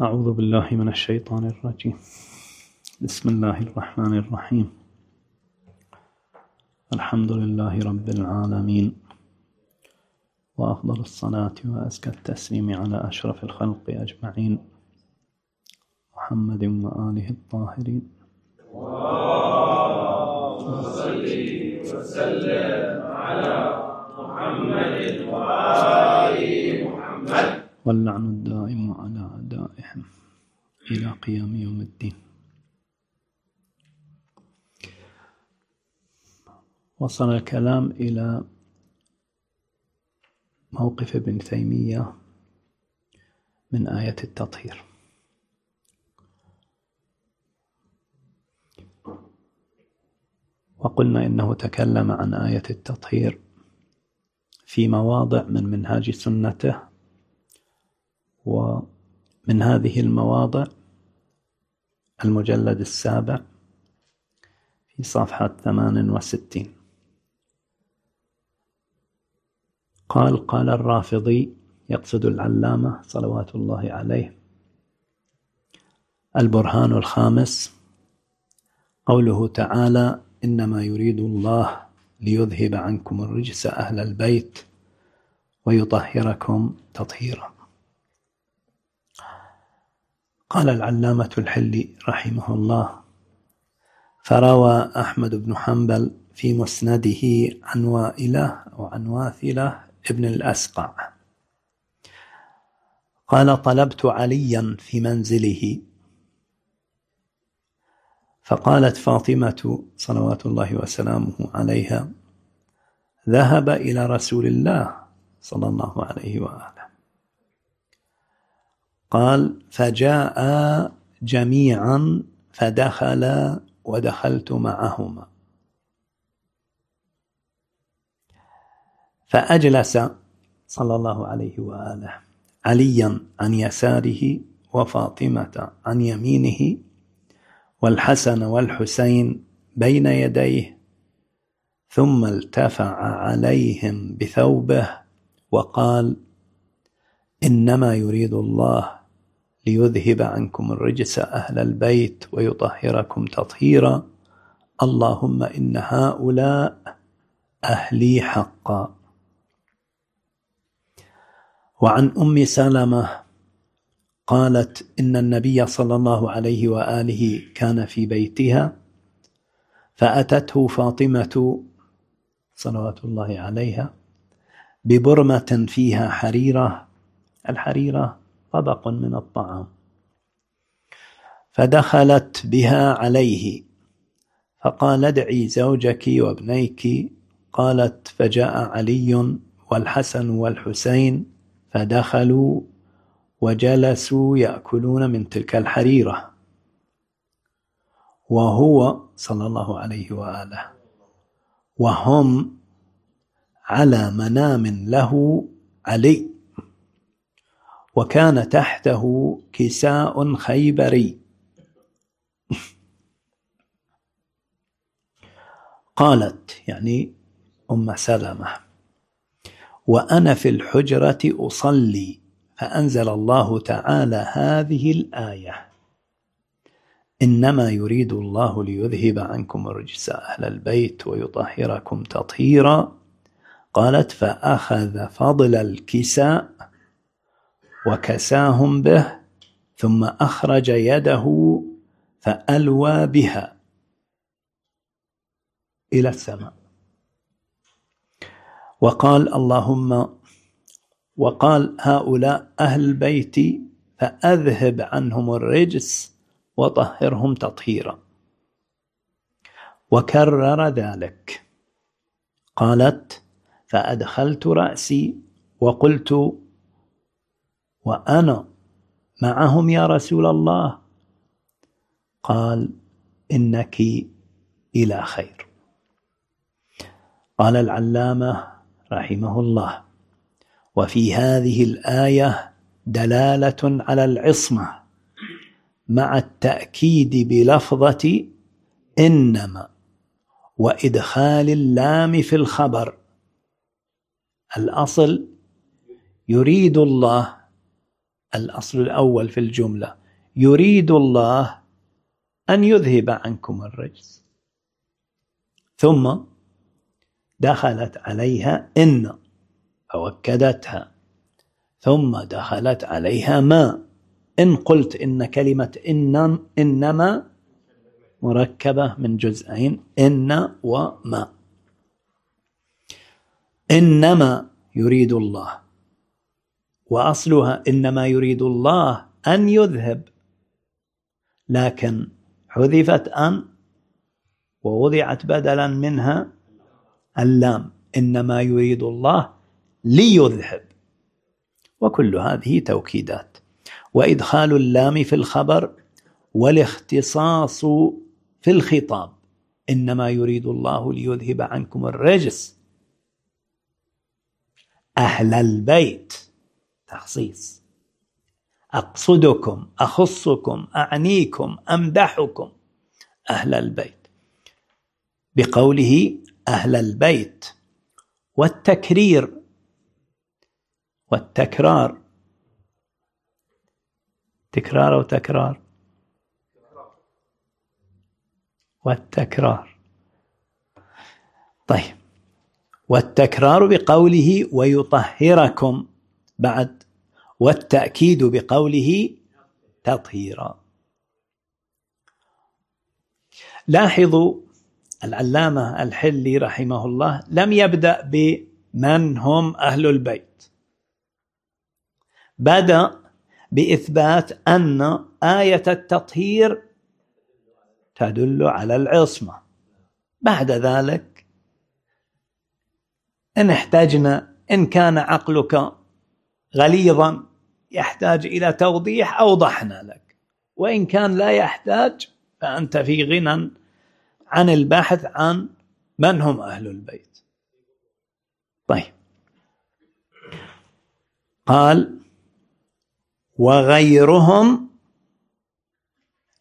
أعوذ بالله من الشيطان الرجيم. بسم الله الرحمن الرحيم. الحمد لله رب العالمين. وأفضل الصلاة وأزكى التسليم على أشرف الخلق أجمعين. محمد وآله الطاهرين. صل وسلم على محمد وآل محمد واللعن الدائم على أعدائهم إلى قيام يوم الدين. وصل الكلام إلى موقف ابن تيمية من آية التطهير. وقلنا إنه تكلم عن آية التطهير في مواضع من منهاج سنته ومن هذه المواضع المجلد السابع في صفحة ثمان وستين. قال قال الرافضي يقصد العلامة صلوات الله عليه. البرهان الخامس قوله تعالى إنما يريد الله ليذهب عنكم الرجس أهل البيت ويطهركم تطهيرا. قال العلامة الحلي رحمه الله. فروى أحمد بن حنبل في مسنده عن وائلة أو عن واثلة ابن الأسقع. قال طلبت عليا في منزله. فقالت فاطمة صلوات الله وسلامه عليها ذهب إلى رسول الله صلى الله عليه وآله. قال فجاء جميعا فدخل ودخلت معهما. فأجلس صلى الله عليه وآله عليا عن يساره وفاطمة عن يمينه والحسن والحسين بين يديه ثم التفع عليهم بثوبه وقال إنما يريد الله ليذهب عنكم الرجس أهل البيت ويطهركم تطهيرا. اللهم إن هؤلاء أهلي حقا. وعن أم سلمة قالت إن النبي صلى الله عليه وآله كان في بيتها فأتته فاطمة صلوات الله عليها ببرمة فيها حريرة. الحريرة طبق من الطعام. فدخلت بها عليه. فقال ادعي زوجك وابنيك. قالت فجاء علي والحسن والحسين فدخلوا وجلسوا يأكلون من تلك الحريرة. وهو صلى الله عليه وآله. وهم على منام له علي. وكان تحته كساء خيبري. قالت يعني أم سلمة وأنا في الحجرة أصلي فأنزل الله تعالى هذه الآية. إنما يريد الله ليذهب عنكم الرجس أهل البيت ويطهركم تطهيرا. قالت فأخذ فضل الكساء وكساهم به ثم أخرج يده فألوى بها إلى السماء. وقال اللهم وقال هؤلاء أهل البيت فأذهب عنهم الرجس وطهرهم تطهيرا. وكرر ذلك. قالت فأدخلت رأسي وقلت وأنا معهم يا رسول الله. قال إنك إلى خير. قال العلامة رحمه الله وفي هذه الآية دلالة على العصمة مع التأكيد بلفظة إنما وإدخال اللام في الخبر. الأصل يريد الله الأصل الأول في الجملة. يريد الله أن يذهب عنكم الرجس. ثم دخلت عليها إن فوكدتها. ثم دخلت عليها ما إن قلت إن كلمة إن إنما مركبة من جزئين إن وما. إنما يريد الله. وأصلها إنما يريد الله أن يذهب. لكن حذفت أن ووضعت بدلا منها اللام إنما يريد الله ليذهب. وكل هذه توكيدات. وإدخال اللام في الخبر والاختصاص في الخطاب إنما يريد الله ليذهب عنكم الرجس. أهل البيت. تخصيص. أقصدكم أخصكم أعنيكم أمدحكم أهل البيت. بقوله أهل البيت والتكرير والتكرار. تكرار أو تكرار والتكرار. طيب. والتكرار بقوله ويطهركم. بعد والتأكيد بقوله تطهيرا. لاحظوا العلامة الحلي رحمه الله لم يبدأ بمن هم أهل البيت. بدأ بإثبات أن آية التطهير تدل على العصمة. بعد ذلك إن احتجنا إن كان عقلك غليظا يحتاج إلى توضيح أوضحنا لك. وإن كان لا يحتاج فأنت في غنى عن البحث عن من هم أهل البيت. طيب. قال وغيرهم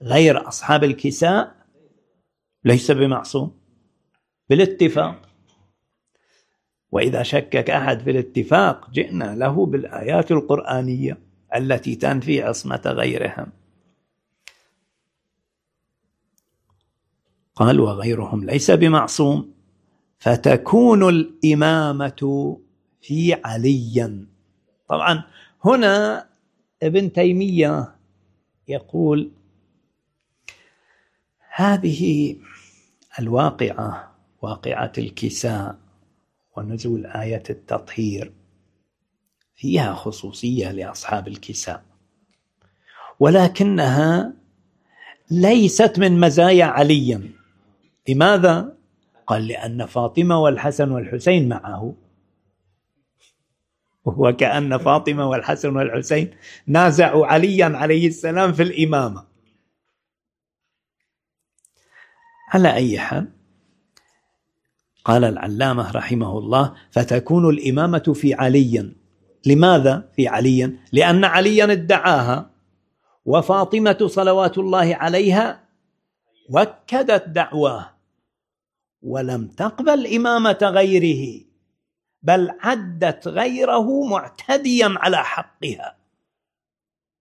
غير أصحاب الكساء ليس بمعصوم. بالاتفاق. وإذا شكك أحد في الاتفاق جئنا له بالآيات القرآنية التي تنفي عصمة غيرهم قال وغيرهم ليس بمعصوم فتكون الإمامة في عليا. طبعا هنا ابن تيمية يقول هذه الواقعة واقعة الكساء ونزول آية التطهير فيها خصوصية لأصحاب الكساء. ولكنها ليست من مزايا علي لماذا؟ قال لأن فاطمة والحسن والحسين معه. وكأن فاطمة والحسن والحسين نازعوا عليا عليه السلام في الإمامة. على أي حال قال العلامة رحمه الله فتكون الإمامة في علي. لماذا في علي؟ لأن عليا ادعاها. وفاطمة صلوات الله عليها وكدت دعواه ولم تقبل إمامة غيره بل عدت غيره معتديا على حقها.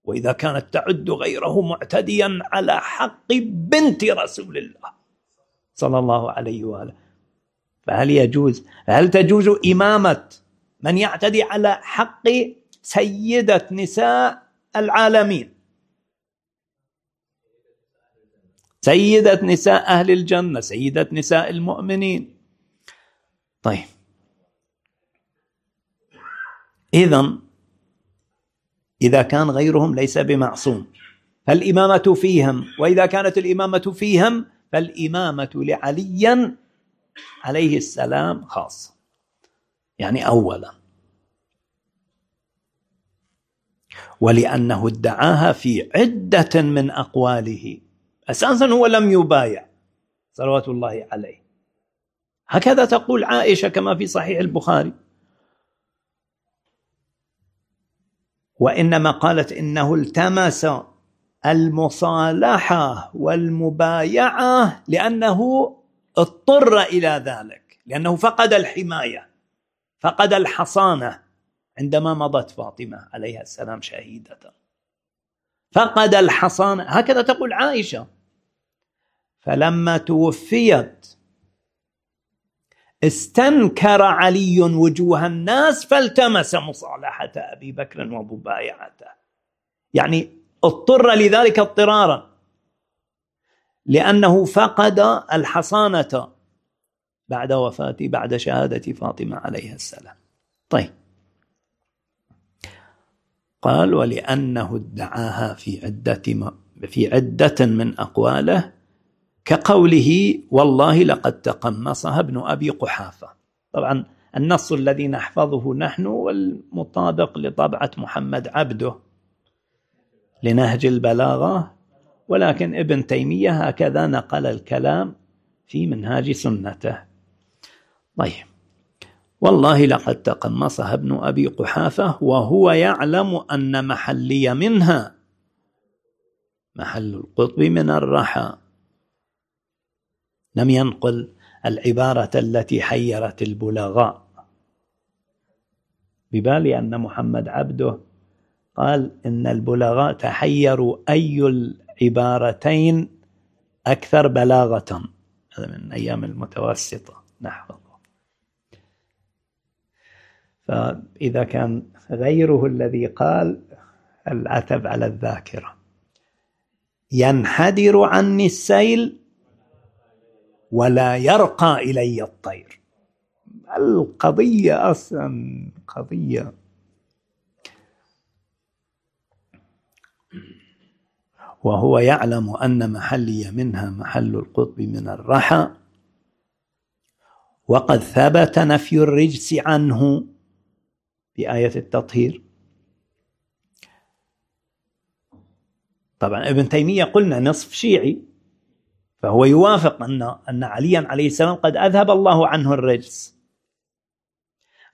وإذا كانت تعد غيره معتديا على حق بنت رسول الله صلى الله عليه وآله. فهل يجوز؟ هل تجوز إمامة من يعتدي على حق سيدة نساء العالمين؟ سيدة نساء أهل الجنة سيدة نساء المؤمنين. طيب. إذا إذا كان غيرهم ليس بمعصوم فالإمامة فيهم وإذا كانت الإمامة فيهم فالإمامة لعلي عليه السلام خاصة يعني أولا. ولأنه ادعاها في عدة من أقواله. أساسا هو لم يبايع صلوات الله عليه. هكذا تقول عائشة كما في صحيح البخاري. وإنما قالت إنه التمس المصالحة والمبايعة لأنه اضطر إلى ذلك لأنه فقد الحماية فقد الحصانة عندما مضت فاطمة عليها السلام شهيدة. فقد الحصانة هكذا تقول عائشة. فلما توفيت استنكر علي وجوه الناس فالتمس مصالحة أبي بكر ومبايعته يعني اضطر لذلك اضطرارا. لأنه فقد الحصانة بعد وفاة بعد شهادة فاطمة عليها السلام. طيب. قال ولأنه ادعاها في عدة في عدة من أقواله كقوله والله لقد تقمصها ابن أبي قحافة طبعا النص الذي نحفظه نحن والمطابق لطبعة محمد عبده لنهج البلاغة ولكن ابن تيمية هكذا نقل الكلام في منهاج سنته. طيب. والله لقد تقمصها ابن أبي قحافة وهو يعلم أن محلي منها. محل القطب من الرحى. لم ينقل العبارة التي حيرت البلغاء. ببالي أن محمد عبده قال إن البلغاء تحيروا أي العبارتين أكثر بلاغة. هذا من أيام المتوسطة. نحفظه فإذا كان غيره الذي قال العتب على الذاكرة. ينحدر عني السيل ولا يرقى إلي الطير. القضية أصلا قضية وهو يعلم أن محلي منها محل القطب من الرحى. وقد ثبت نفي الرجس عنه بآية التطهير. طبعا ابن تيمية قلنا نصف شيعي فهو يوافق أن أن عليا عليه السلام قد أذهب الله عنه الرجس.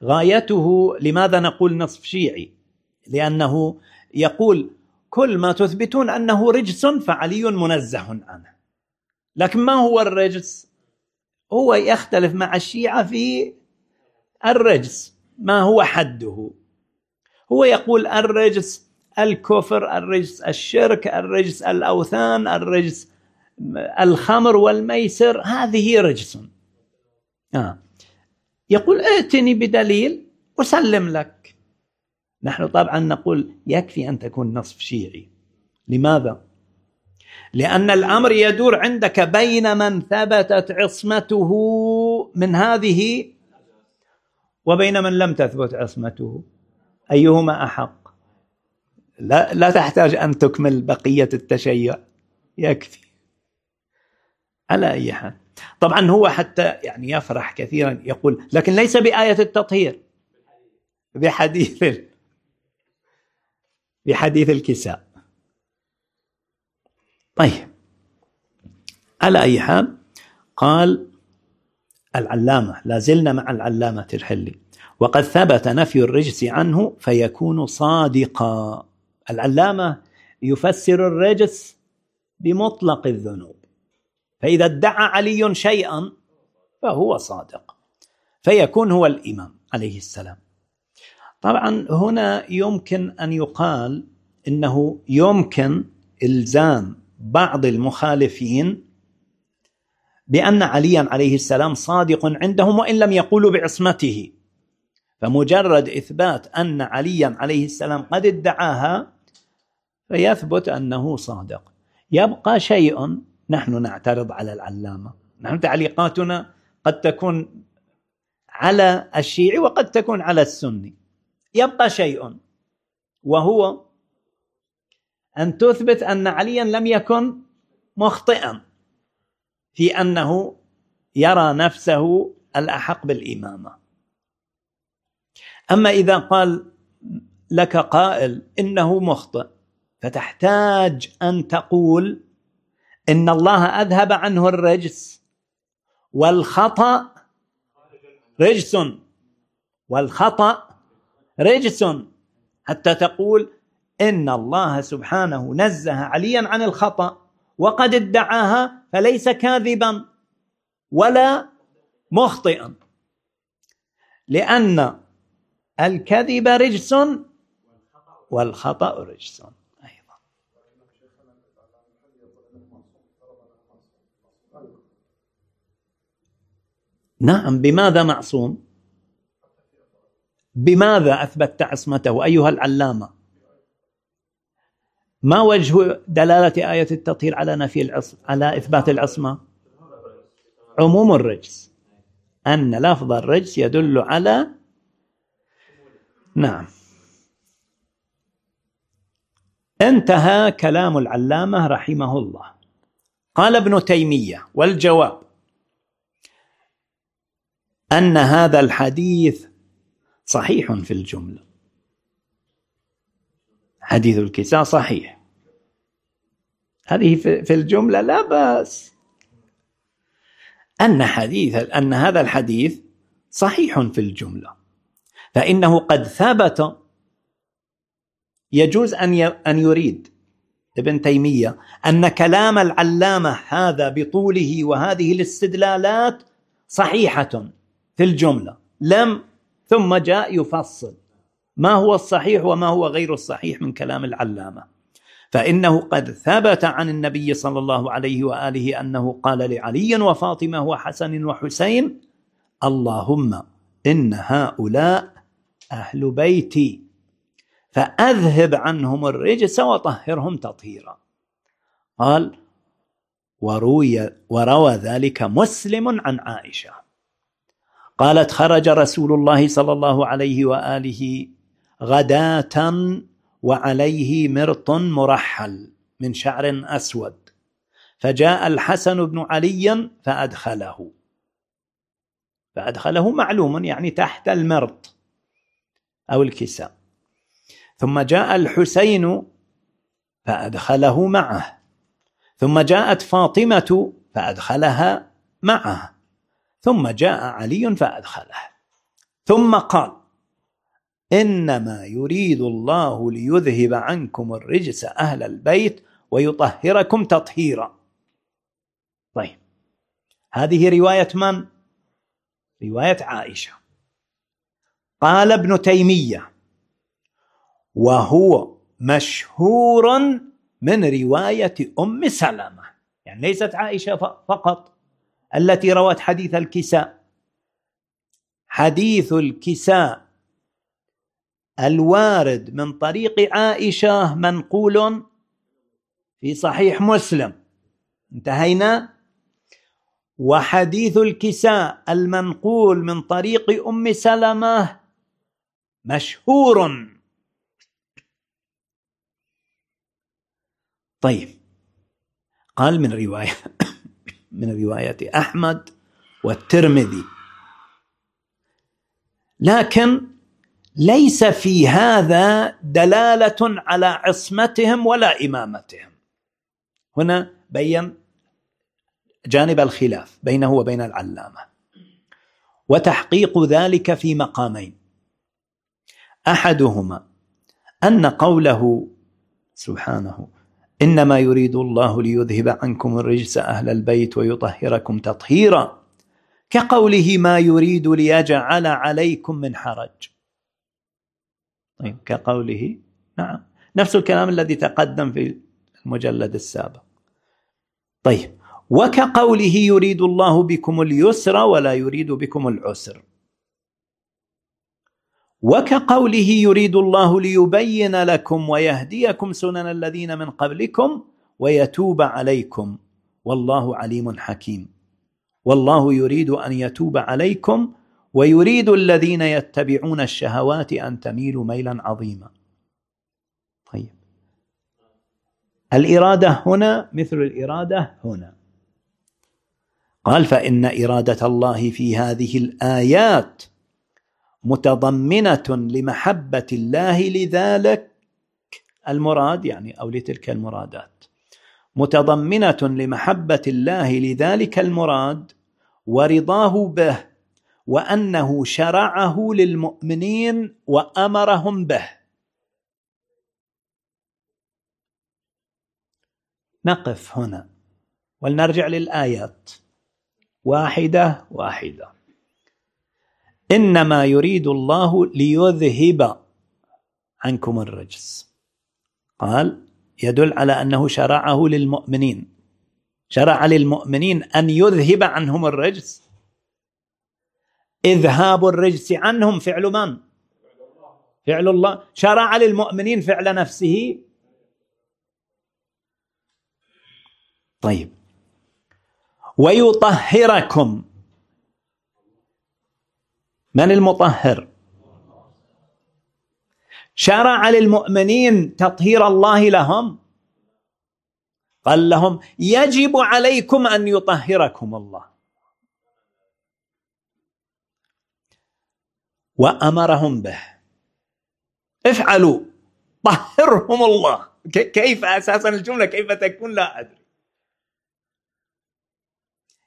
غايته لماذا نقول نصف شيعي؟ لأنه يقول كل ما تثبتون أنه رجس فعلي منزه عنه لكن ما هو الرجس؟ هو يختلف مع الشيعة في الرجس. ما هو حده؟ هو يقول الرجس الكفر الرجس الشرك الرجس الأوثان الرجس الخمر والميسر. هذه رجس. آه. يقول ائتني بدليل أسلم لك. نحن طبعا نقول يكفي أن تكون نصف شيعي. لماذا؟ لأن الأمر يدور عندك بين من ثبتت عصمته من هذه وبين من لم تثبت عصمته. أيهما أحق؟ لا, لا تحتاج أن تكمل بقية التشيع. يكفي. على أي حال. طبعا هو حتى يعني يفرح كثيرا يقول لكن ليس بآية التطهير. بحديث بحديث الكساء. طيب. على أي حال قال العلامة لا زلنا مع العلامة الحلي. وقد ثبت نفي الرجس عنه فيكون صادقا. العلامة يفسر الرجس بمطلق الذنوب. فإذا ادعى علي شيئا فهو صادق. فيكون هو الإمام عليه السلام. طبعا هنا يمكن أن يقال إنه يمكن إلزام بعض المخالفين بأن عليا عليه السلام صادق عندهم وإن لم يقولوا بعصمته. فمجرد إثبات أن عليا عليه السلام قد ادعاها فيثبت أنه صادق. يبقى شيء نحن نعترض على العلامة. نحن تعليقاتنا قد تكون على الشيعي وقد تكون على السني. يبقى شيء. وهو أن تثبت أن عليا لم يكن مخطئا في أنه يرى نفسه الأحق بالإمامة. أما إذا قال لك قائل إنه مخطئ فتحتاج أن تقول إن الله أذهب عنه الرجس والخطأ رجس والخطأ رجس حتى تقول إن الله سبحانه نزه عليا عن الخطأ وقد ادعاها فليس كاذبا ولا مخطئا. لأن الكذب رجس والخطأ رجس أيضا. نعم بماذا معصوم؟ بماذا أثبتت عصمته أيها العلامة؟ ما وجه دلالة آية التطهير على نفي العصم على إثبات العصمة؟ عموم الرجس. أن لفظ الرجس يدل على نعم. انتهى كلام العلامة رحمه الله. قال ابن تيمية والجواب أن هذا الحديث صحيح في الجملة. حديث الكساء صحيح. هذه في الجملة لا بأس. أن حديث أن هذا الحديث صحيح في الجملة. فإنه قد ثبت. يجوز أن أن يريد ابن تيمية أن كلام العلامة هذا بطوله وهذه الاستدلالات صحيحة في الجملة. لم ثم جاء يفصل. ما هو الصحيح وما هو غير الصحيح من كلام العلامة؟ فإنه قد ثبت عن النبي صلى الله عليه وآله أنه قال لعلي وفاطمة وحسن وحسين اللهم إن هؤلاء أهل بيتي فأذهب عنهم الرجس وطهرهم تطهيرا. قال وروي وروى ذلك مسلم عن عائشة. قالت خرج رسول الله صلى الله عليه وآله غداة وعليه مرط مرحل من شعر أسود. فجاء الحسن بن علي فأدخله. فأدخله معلوم يعني تحت المرط أو الكساء. ثم جاء الحسين فأدخله معه. ثم جاءت فاطمة فأدخلها معه. ثم جاء علي فأدخله. ثم قال إنما يريد الله ليذهب عنكم الرجس أهل البيت ويطهركم تطهيرا. طيب هذه رواية من؟ رواية عائشة. قال ابن تيمية وهو مشهور من رواية أم سلمة. يعني ليست عائشة فقط. التي روت حديث الكساء. حديث الكساء. الوارد من طريق عائشة منقول في صحيح مسلم. انتهينا؟ وحديث الكساء المنقول من طريق أم سلمة مشهور. طيب قال من رواية من رواية أحمد والترمذي. لكن ليس في هذا دلالة على عصمتهم ولا إمامتهم. هنا بين جانب الخلاف بينه وبين العلامة. وتحقيق ذلك في مقامين. أحدهما أن قوله سبحانه إنما يريد الله ليذهب عنكم الرجس أهل البيت ويطهركم تطهيرا. كقوله ما يريد ليجعل عليكم من حرج. طيب كقوله نعم نفس الكلام الذي تقدم في المجلد السابق. طيب وكقوله يريد الله بكم اليسر ولا يريد بكم العسر. وكقوله يريد الله ليبين لكم ويهديكم سنن الذين من قبلكم ويتوب عليكم. والله عليم حكيم. والله يريد أن يتوب عليكم ويريد الذين يتبعون الشهوات أن تميلوا ميلا عظيما. طيب. الإرادة هنا مثل الإرادة هنا. قال فإن إرادة الله في هذه الآيات متضمنة لمحبة الله لذلك المراد يعني أو لتلك المرادات. متضمنة لمحبة الله لذلك المراد ورضاه به وأنه شرعه للمؤمنين وأمرهم به. نقف هنا ولنرجع للآيات. واحدة واحدة. إنما يريد الله ليذهب عنكم الرجس. قال يدل على أنه شرعه للمؤمنين. شرع للمؤمنين أن يذهب عنهم الرجس. إذهاب الرجس عنهم فعل من؟ فعل الله. شرع للمؤمنين فعل نفسه. طيب. ويطهركم. من المطهر؟ شرع للمؤمنين تطهير الله لهم. قال لهم يجب عليكم أن يطهركم الله. وأمرهم به. افعلوا طهرهم الله. كيف أساسا الجملة؟ كيف تكون؟ لا أدري.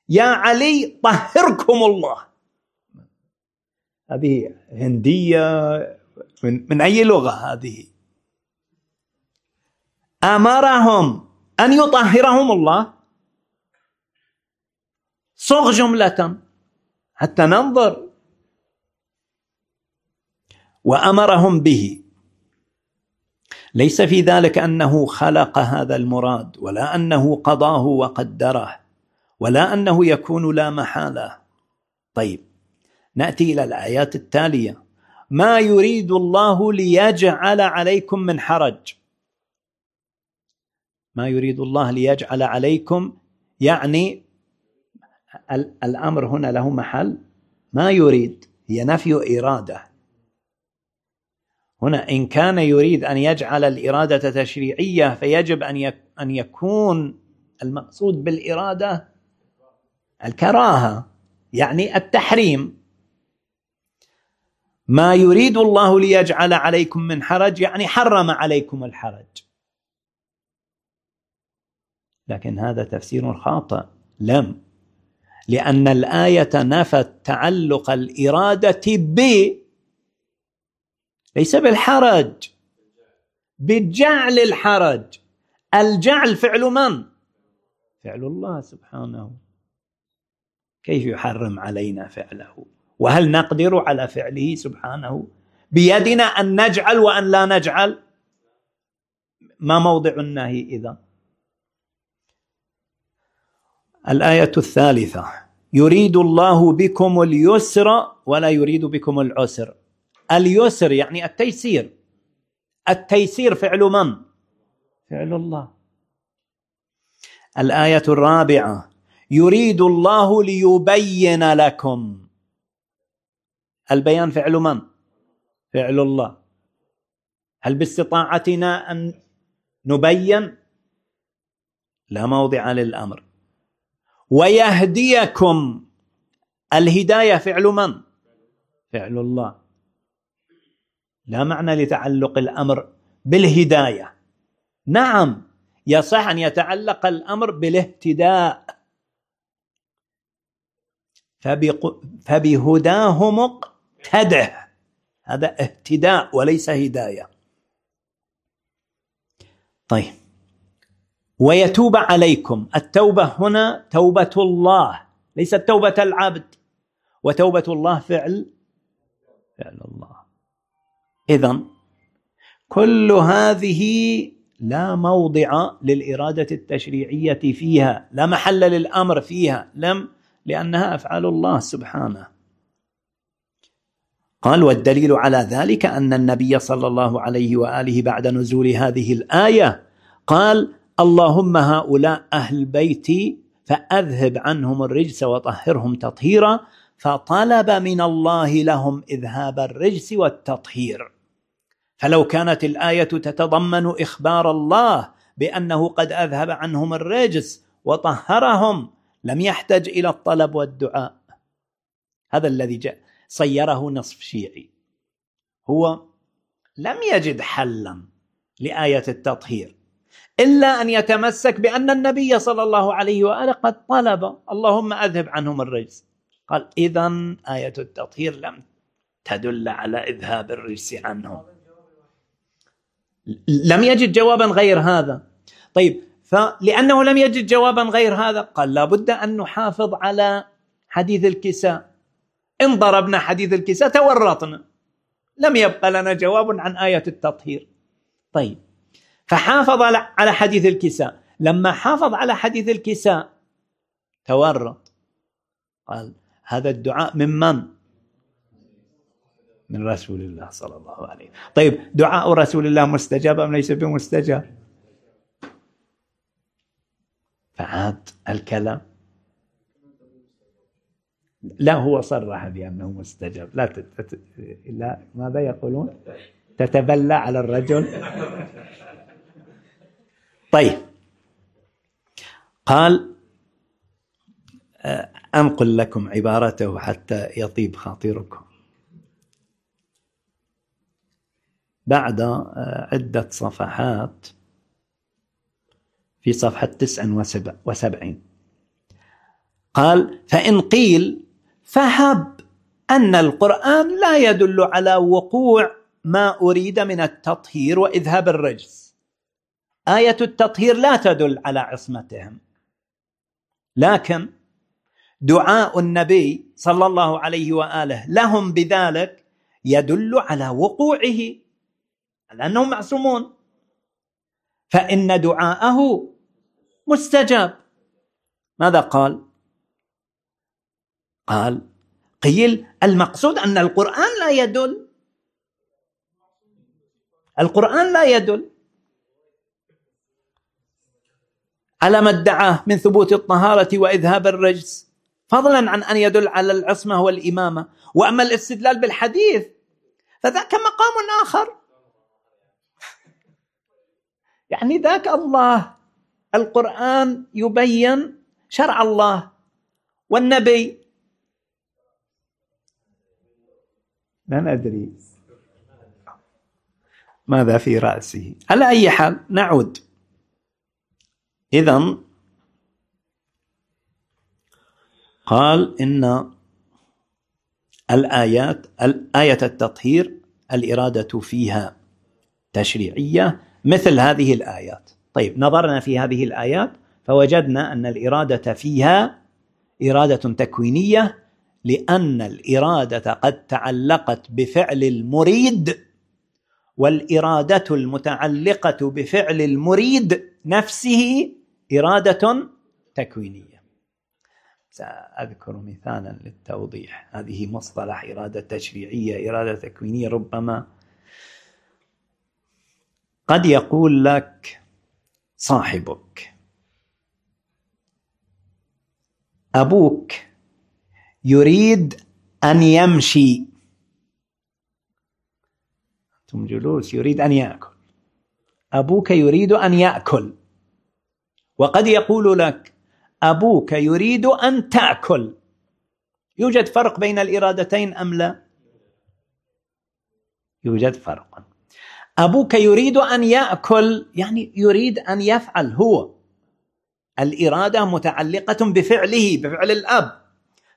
يا علي طهركم الله. هذه هندية من, من أي لغة هذه؟ آمرهم أن يطهرهم الله. صغ جملة حتى ننظر. وأمرهم به. ليس في ذلك أنه خلق هذا المراد ولا أنه قضاه وقدره ولا أنه يكون لا محالة. طيب نأتي إلى الآيات التالية. ما يريد الله ليجعل عليكم من حرج. ما يريد الله ليجعل عليكم يعني الأمر هنا له محل. ما يريد هي نفي إرادة. هنا إن كان يريد أن يجعل الإرادة تشريعية فيجب أن أن يكون المقصود بالإرادة الكراهة يعني التحريم. ما يريد الله ليجعل عليكم من حرج يعني حرم عليكم الحرج. لكن هذا تفسير خاطئ. لم. لأن الآية نفت تعلق الإرادة ب ليس بالحرج. بجعل الحرج. الجعل فعل من؟ فعل الله سبحانه. كيف يحرم علينا فعله؟ وهل نقدر على فعله سبحانه؟ بيدنا أن نجعل وأن لا نجعل؟ ما موضع النهي إذا؟ الآية الثالثة يريد الله بكم اليسر ولا يريد بكم العسر. اليسر يعني التيسير. التيسير فعل من؟ فعل الله. الآية الرابعة يريد الله ليبين لكم البيان فعل من؟ فعل الله. هل باستطاعتنا أن نبين؟ لا موضع للأمر. ويهديكم. الهداية فعل من؟ فعل الله. لا معنى لتعلق الأمر بالهداية. نعم يصح أن يتعلق الأمر بالاهتداء. فبهداه مقتدع هذا اهتداء وليس هداية. طيب. ويتوب عليكم. التوبة هنا توبة الله ليست توبة العبد. وتوبة الله فعل فعل الله. اذا كل هذه لا موضع للإرادة التشريعية فيها لا محل للأمر فيها لم لأنها أفعال الله سبحانه. قال والدليل على ذلك أن النبي صلى الله عليه وآله بعد نزول هذه الآية قال اللهم هؤلاء أهل بيتي فأذهب عنهم الرجس وطهرهم تطهيرا فطلب من الله لهم إذهاب الرجس والتطهير. فلو كانت الآية تتضمن إخبار الله بأنه قد أذهب عنهم الرجس وطهرهم لم يحتج إلى الطلب والدعاء. هذا الذي جاء. صيره نصف شيعي. هو لم يجد حلا لآية التطهير إلا أن يتمسك بأن النبي صلى الله عليه وآله قد طلب. اللهم أذهب عنهم الرجس. قال اذا آية التطهير لم تدل على إذهاب الرجس عنهم. لم يجد جوابا غير هذا. طيب فلانه لم يجد جوابا غير هذا قال لابد أن نحافظ على حديث الكساء. إن ضربنا حديث الكساء تورطنا. لم يبقى لنا جواب عن آية التطهير. طيب. فحافظ على حديث الكساء. لما حافظ على حديث الكساء تورط. قال هذا الدعاء ممن من رسول الله صلى الله عليه وسلم. طيب دعاء رسول الله مستجاب أم ليس بمستجاب؟ فعاد الكلام. لا هو صرح بأنه مستجاب لا تت... لا ماذا يقولون؟ تتبلى على الرجل. طيب. قال آه، أنقل لكم عبارته حتى يطيب خاطركم. بعد آه، عدة صفحات في صفحة تسع وسبعين. قال فإن قيل فهب أن القرآن لا يدل على وقوع ما أريد من التطهير وإذهاب الرجس. آية التطهير لا تدل على عصمتهم. لكن دعاء النبي صلى الله عليه وآله لهم بذلك يدل على وقوعه على أنهم معصومون. فإن دعاءه مستجاب. ماذا قال؟ قال قيل المقصود أن القرآن لا يدل. القرآن لا يدل. على ما ادعاه من ثبوت الطهارة وإذهاب الرجس؟ فضلا عن أن يدل على العصمة والإمامة. وأما الاستدلال بالحديث فذاك مقام آخر. يعني ذاك الله. القرآن يبين شرع الله والنبي. لا ندري ماذا في رأسه؟ على أي حال نعود. اذا قال إن الآيات آية التطهير الإرادة فيها تشريعية مثل هذه الآيات. طيب نظرنا في هذه الآيات فوجدنا أن الإرادة فيها إرادة تكوينية لأن الإرادة قد تعلقت بفعل المريد والإرادة المتعلقة بفعل المريد نفسه إرادة تكوينية. سأذكر مثالا للتوضيح. هذه مصطلح إرادة تشريعية إرادة تكوينية ربما قد يقول لك صاحبك أبوك يريد أن يمشي. أنتم جلوس يريد أن يأكل. أبوك يريد أن يأكل. وقد يقول لك أبوك يريد أن تأكل. يوجد فرق بين الإرادتين أم لا؟ يوجد فرق. أبوك يريد أن يأكل يعني يريد أن يفعل. هو الإرادة متعلقة بفعله بفعل الأب.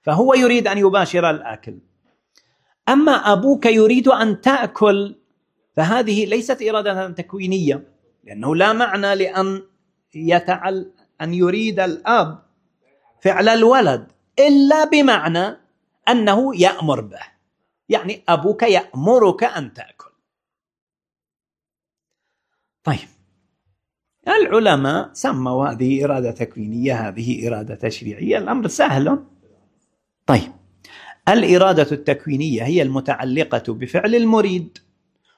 فهو يريد أن يباشر الأكل. أما أبوك يريد أن تأكل فهذه ليست إرادة تكوينية لأنه لا معنى لأن يتعل أن يريد الأب فعل الولد إلا بمعنى أنه يأمر به. يعني أبوك يأمرك أن تأكل. طيب العلماء سموا هذه إرادة تكوينية هذه إرادة تشريعية الأمر سهل. طيب. الإرادة التكوينية هي المتعلقة بفعل المريد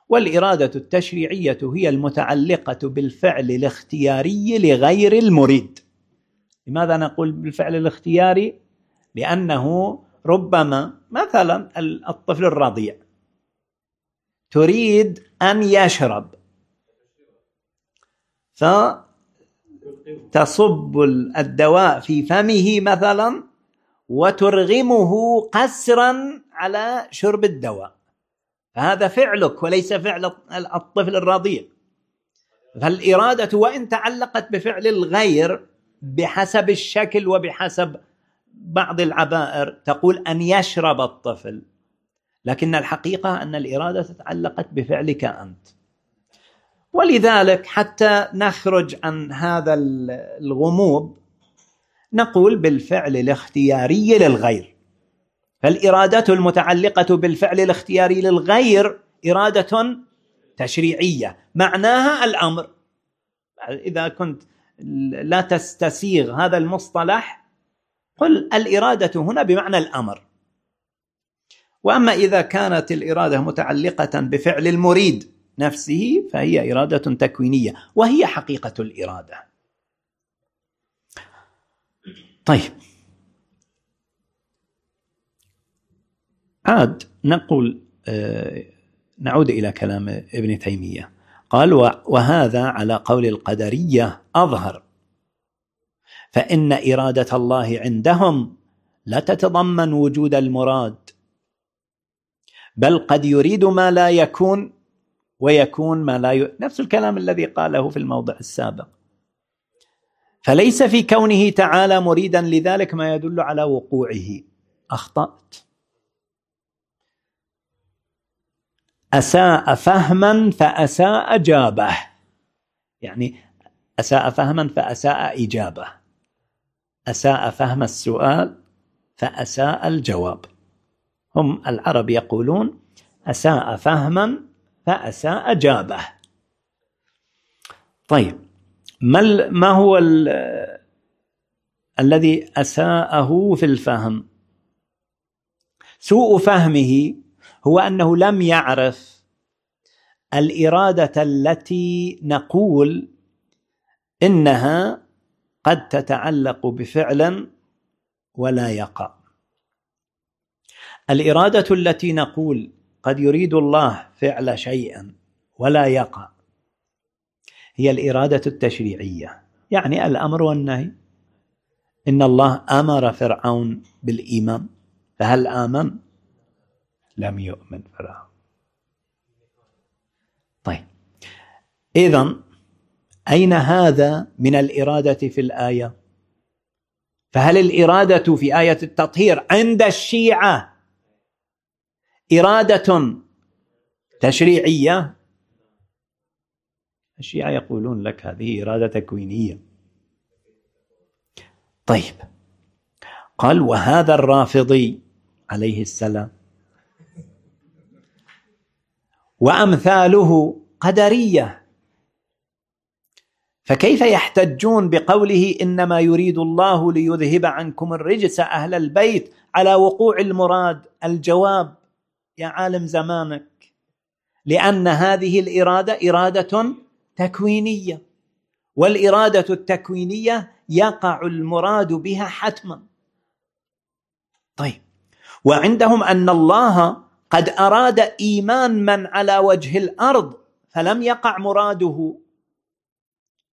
والإرادة التشريعية هي المتعلقة بالفعل الاختياري لغير المريد. لماذا نقول بالفعل الاختياري؟ لأنه ربما مثلا الطفل الرضيع تريد أن يشرب فتصب الدواء في فمه مثلا وترغمه قسرا على شرب الدواء. فهذا فعلك وليس فعل الطفل الرضيع. فالإرادة وإن تعلقت بفعل الغير بحسب الشكل وبحسب بعض العبائر تقول أن يشرب الطفل. لكن الحقيقة أن الإرادة تعلقت بفعلك أنت. ولذلك حتى نخرج عن هذا الغموض نقول بالفعل الاختياري للغير. فالإرادة المتعلقة بالفعل الاختياري للغير إرادة تشريعية. معناها الأمر. إذا كنت لا تستسيغ هذا المصطلح قل الإرادة هنا بمعنى الأمر. وأما إذا كانت الإرادة متعلقة بفعل المريد نفسه فهي إرادة تكوينية وهي حقيقة الإرادة. طيب. عاد نقول آه، نعود إلى كلام ابن تيمية. قال وهذا على قول القدرية أظهر. فإن إرادة الله عندهم لا تتضمن وجود المراد بل قد يريد ما لا يكون ويكون ما لا ي... نفس الكلام الذي قاله في الموضع السابق. فليس في كونه تعالى مريدا لذلك ما يدل على وقوعه. أخطأت. أساء فهما فأساء جابه. يعني أساء فهما فأساء إجابة. أساء فهم السؤال فأساء الجواب. هم العرب يقولون أساء فهما فأساء جابه. طيب. ما ما هو الذي أساءه في الفهم؟ سوء فهمه هو أنه لم يعرف الإرادة التي نقول إنها قد تتعلق بفعل ولا يقع. الإرادة التي نقول قد يريد الله فعل شيء ولا يقع. هي الإرادة التشريعية. يعني الأمر والنهي. إن الله أمر فرعون بالإيمان فهل آمن؟ لم يؤمن فرعون. طيب. اذا أين هذا من الإرادة في الآية؟ فهل الإرادة في آية التطهير عند الشيعة إرادة تشريعية؟ الشيعة يقولون لك هذه إرادة تكوينية. طيب. قال وهذا الرافضي عليه السلام وأمثاله قدرية. فكيف يحتجون بقوله إنما يريد الله ليذهب عنكم الرجس أهل البيت على وقوع المراد الجواب يا عالم زمانك؟ لأن هذه الإرادة إرادة تكوينية. والإرادة التكوينية يقع المراد بها حتما. طيب. وعندهم أن الله قد أراد إيمان من على وجه الأرض فلم يقع مراده.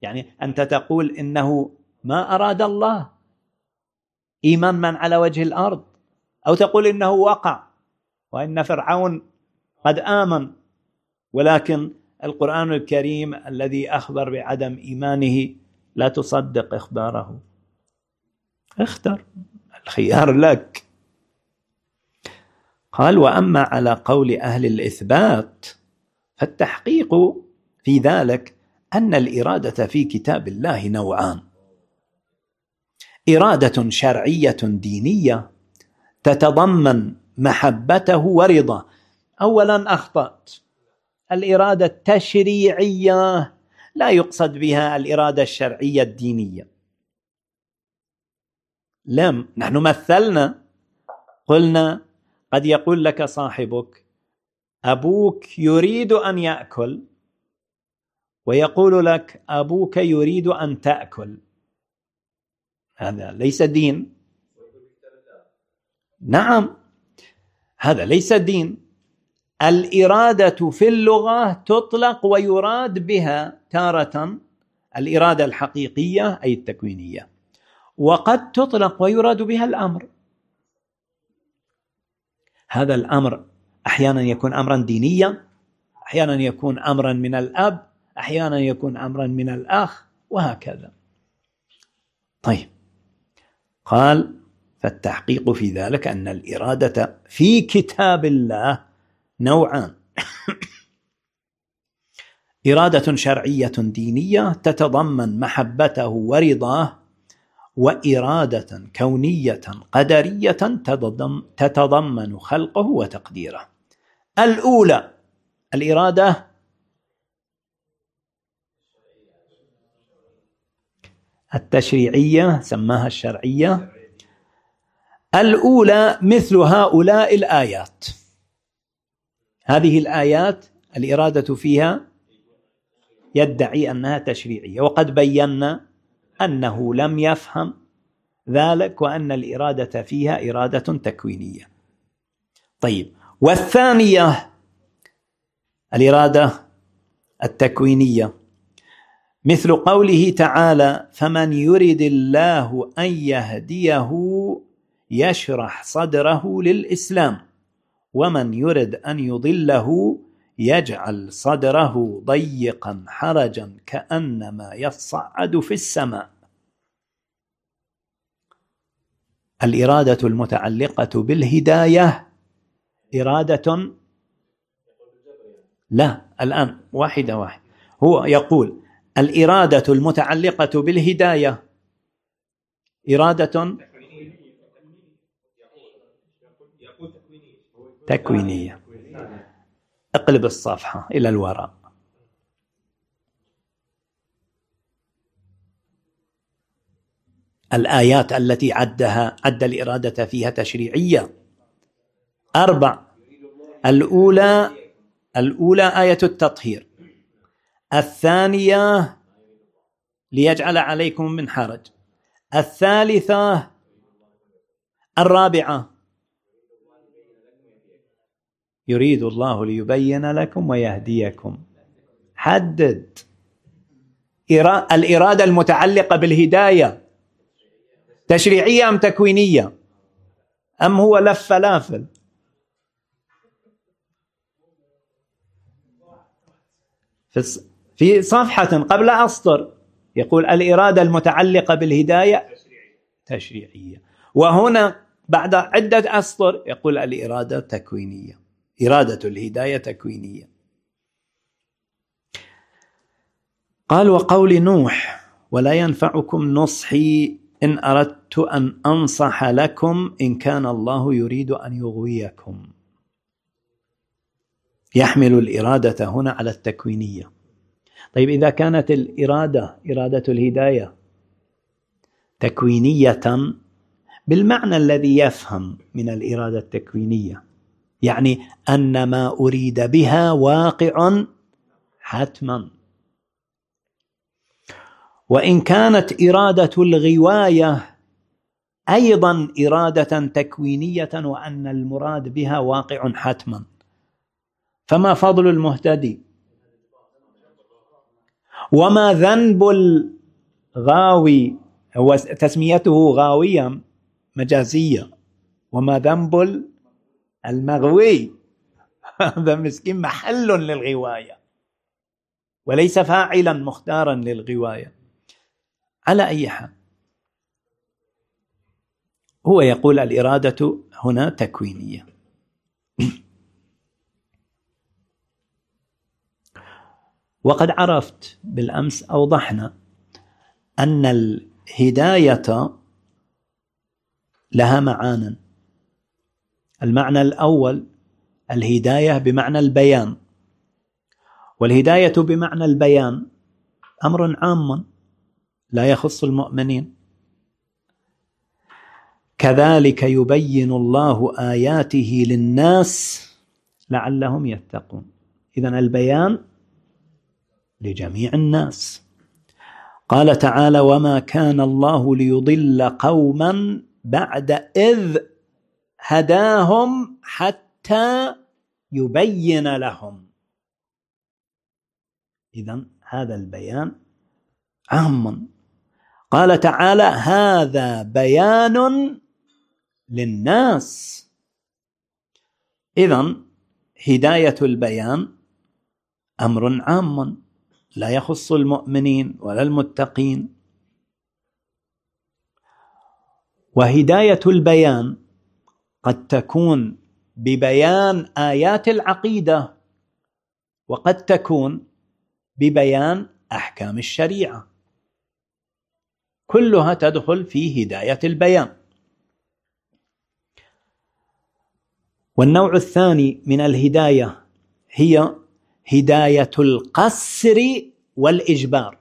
يعني أنت تقول إنه ما أراد الله إيمان من على وجه الأرض. أو تقول إنه وقع. وإن فرعون قد آمن. ولكن القرآن الكريم الذي أخبر بعدم إيمانه لا تصدق إخباره. اختر الخيار لك. قال وأما على قول أهل الإثبات فالتحقيق في ذلك أن الإرادة في كتاب الله نوعان. إرادة شرعية دينية تتضمن محبته ورضاه. اولا أخطأت. الإرادة التشريعية لا يقصد بها الإرادة الشرعية الدينية. لم نحن مثلنا. قلنا قد يقول لك صاحبك أبوك يريد أن يأكل ويقول لك أبوك يريد أن تأكل. هذا ليس دين. نعم هذا ليس دين. الإرادة في اللغة تطلق ويراد بها تارة الإرادة الحقيقية أي التكوينية. وقد تطلق ويراد بها الأمر. هذا الأمر أحيانا يكون امرا دينيا أحيانا يكون امرا من الأب أحيانا يكون امرا من الأخ وهكذا. طيب. قال فالتحقيق في ذلك أن الإرادة في كتاب الله نوعان. إرادة شرعية دينية تتضمن محبته ورضاه وإرادة كونية قدرية تتضمن خلقه وتقديره. الأولى الإرادة التشريعية سماها الشرعية. الأولى مثل هؤلاء الآيات. هذه الآيات الإرادة فيها يدعي أنها تشريعية وقد بينا أنه لم يفهم ذلك وأن الإرادة فيها إرادة تكوينية. طيب والثانية الإرادة التكوينية. مثل قوله تعالى فمن يرد الله أن يهديه يشرح صدره للإسلام ومن يرد أن يضله يجعل صدره ضيقا حرجا كأنما يصعد في السماء. الإرادة المتعلقة بالهداية إرادة لا الآن واحدة واحدة. هو يقول الإرادة المتعلقة بالهداية إرادة تكوينية. اقلب الصفحة إلى الوراء. الآيات التي عدها عد الإرادة فيها تشريعية. أربع. الأولى الأولى آية التطهير. الثانية ليجعل عليكم من حرج. الثالثة الرابعة يريد الله ليبين لكم ويهديكم. حدد. الإرادة المتعلقة بالهداية. تشريعية أم تكوينية؟ أم هو لف فلافل في صفحة قبل أسطر يقول الإرادة المتعلقة بالهداية تشريعية. وهنا بعد عدة أسطر يقول الإرادة تكوينية. إرادة الهداية تكوينية. قال وقول نوح ولا ينفعكم نصحي إن أردت أن أنصح لكم إن كان الله يريد أن يغويكم. يحمل الإرادة هنا على التكوينية. طيب إذا كانت الإرادة إرادة الهداية تكوينية بالمعنى الذي يفهم من الإرادة التكوينية يعني أن ما أريد بها واقع حتما. وإن كانت إرادة الغواية أيضا إرادة تكوينية وأن المراد بها واقع حتما. فما فضل المهتدي؟ وما ذنب الغاوي؟ هو تسميته غاويا مجازية. وما ذنب المغوي. هذا مسكين محل للغواية. وليس فاعلا مختارا للغواية. على أي حال. هو يقول الإرادة هنا تكوينية. وقد عرفت بالأمس أوضحنا أن الهداية لها معانا. المعنى الأول الهداية بمعنى البيان. والهداية بمعنى البيان أمر عام لا يخص المؤمنين. كذلك يبين الله آياته للناس لعلهم يتقون. اذا البيان لجميع الناس. قال تعالى وما كان الله ليضل قوما بعد إذ هداهم حتى يبين لهم. اذا هذا البيان عام. قال تعالى هذا بيان للناس. اذا هداية البيان أمر عام. لا يخص المؤمنين ولا المتقين. وهداية البيان قد تكون ببيان آيات العقيدة وقد تكون ببيان أحكام الشريعة. كلها تدخل في هداية البيان. والنوع الثاني من الهداية هي هداية القسر والإجبار.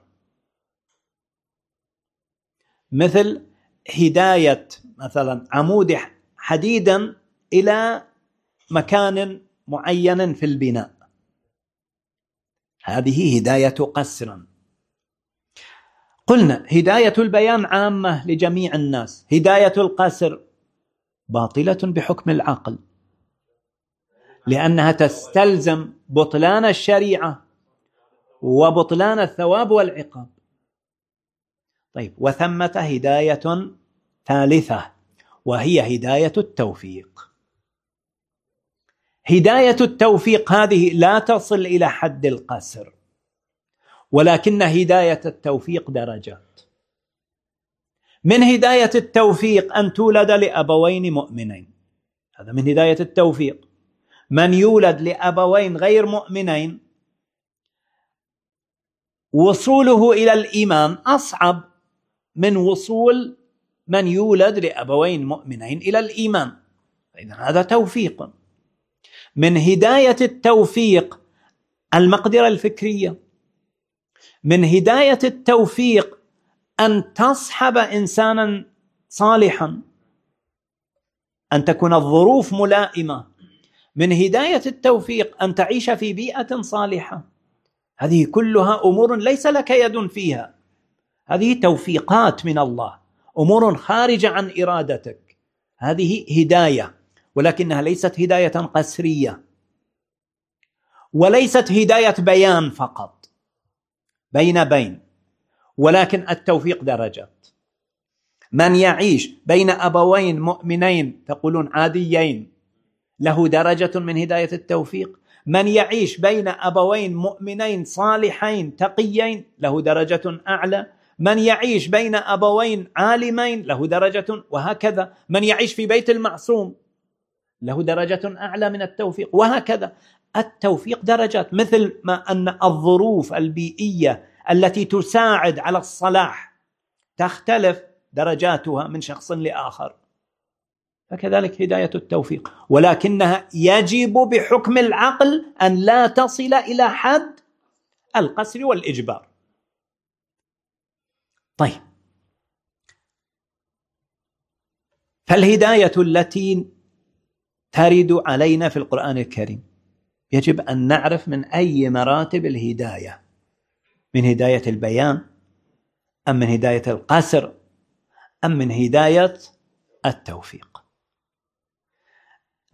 مثل هداية مثلا عمود حديدا إلى مكان معين في البناء. هذه هداية قسر قلنا هداية البيان عامة لجميع الناس. هداية القسر باطلة بحكم العقل لأنها تستلزم بطلان الشريعة وبطلان الثواب والعقاب. طيب وثمة هداية ثالثة. وهي هداية التوفيق. هداية التوفيق هذه لا تصل إلى حد القسر ولكن هداية التوفيق درجات. من هداية التوفيق أن تولد لأبوين مؤمنين. هذا من هداية التوفيق. من يولد لأبوين غير مؤمنين وصوله إلى الإيمان أصعب من وصول من يولد لأبوين مؤمنين إلى الإيمان. إذا هذا توفيق. من هداية التوفيق المقدرة الفكرية. من هداية التوفيق أن تصحب إنسانا صالحا. أن تكون الظروف ملائمة. من هداية التوفيق أن تعيش في بيئة صالحة. هذه كلها أمور ليس لك يد فيها. هذه توفيقات من الله. أمور خارجة عن إرادتك. هذه هداية ولكنها ليست هداية قسرية. وليست هداية بيان فقط. بين بين. ولكن التوفيق درجات. من يعيش بين أبوين مؤمنين تقولون عاديين له درجة من هداية التوفيق. من يعيش بين أبوين مؤمنين صالحين تقيين له درجة أعلى. من يعيش بين أبوين عالمين له درجة وهكذا. من يعيش في بيت المعصوم له درجة أعلى من التوفيق وهكذا. التوفيق درجات مثل ما أن الظروف البيئية التي تساعد على الصلاح تختلف درجاتها من شخص لآخر. فكذلك هداية التوفيق. ولكنها يجب بحكم العقل أن لا تصل إلى حد القسر والإجبار. طيب. فالهداية التي ترد علينا في القرآن الكريم يجب أن نعرف من أي مراتب الهداية؟ من هداية البيان أم من هداية القسر أم من هداية التوفيق؟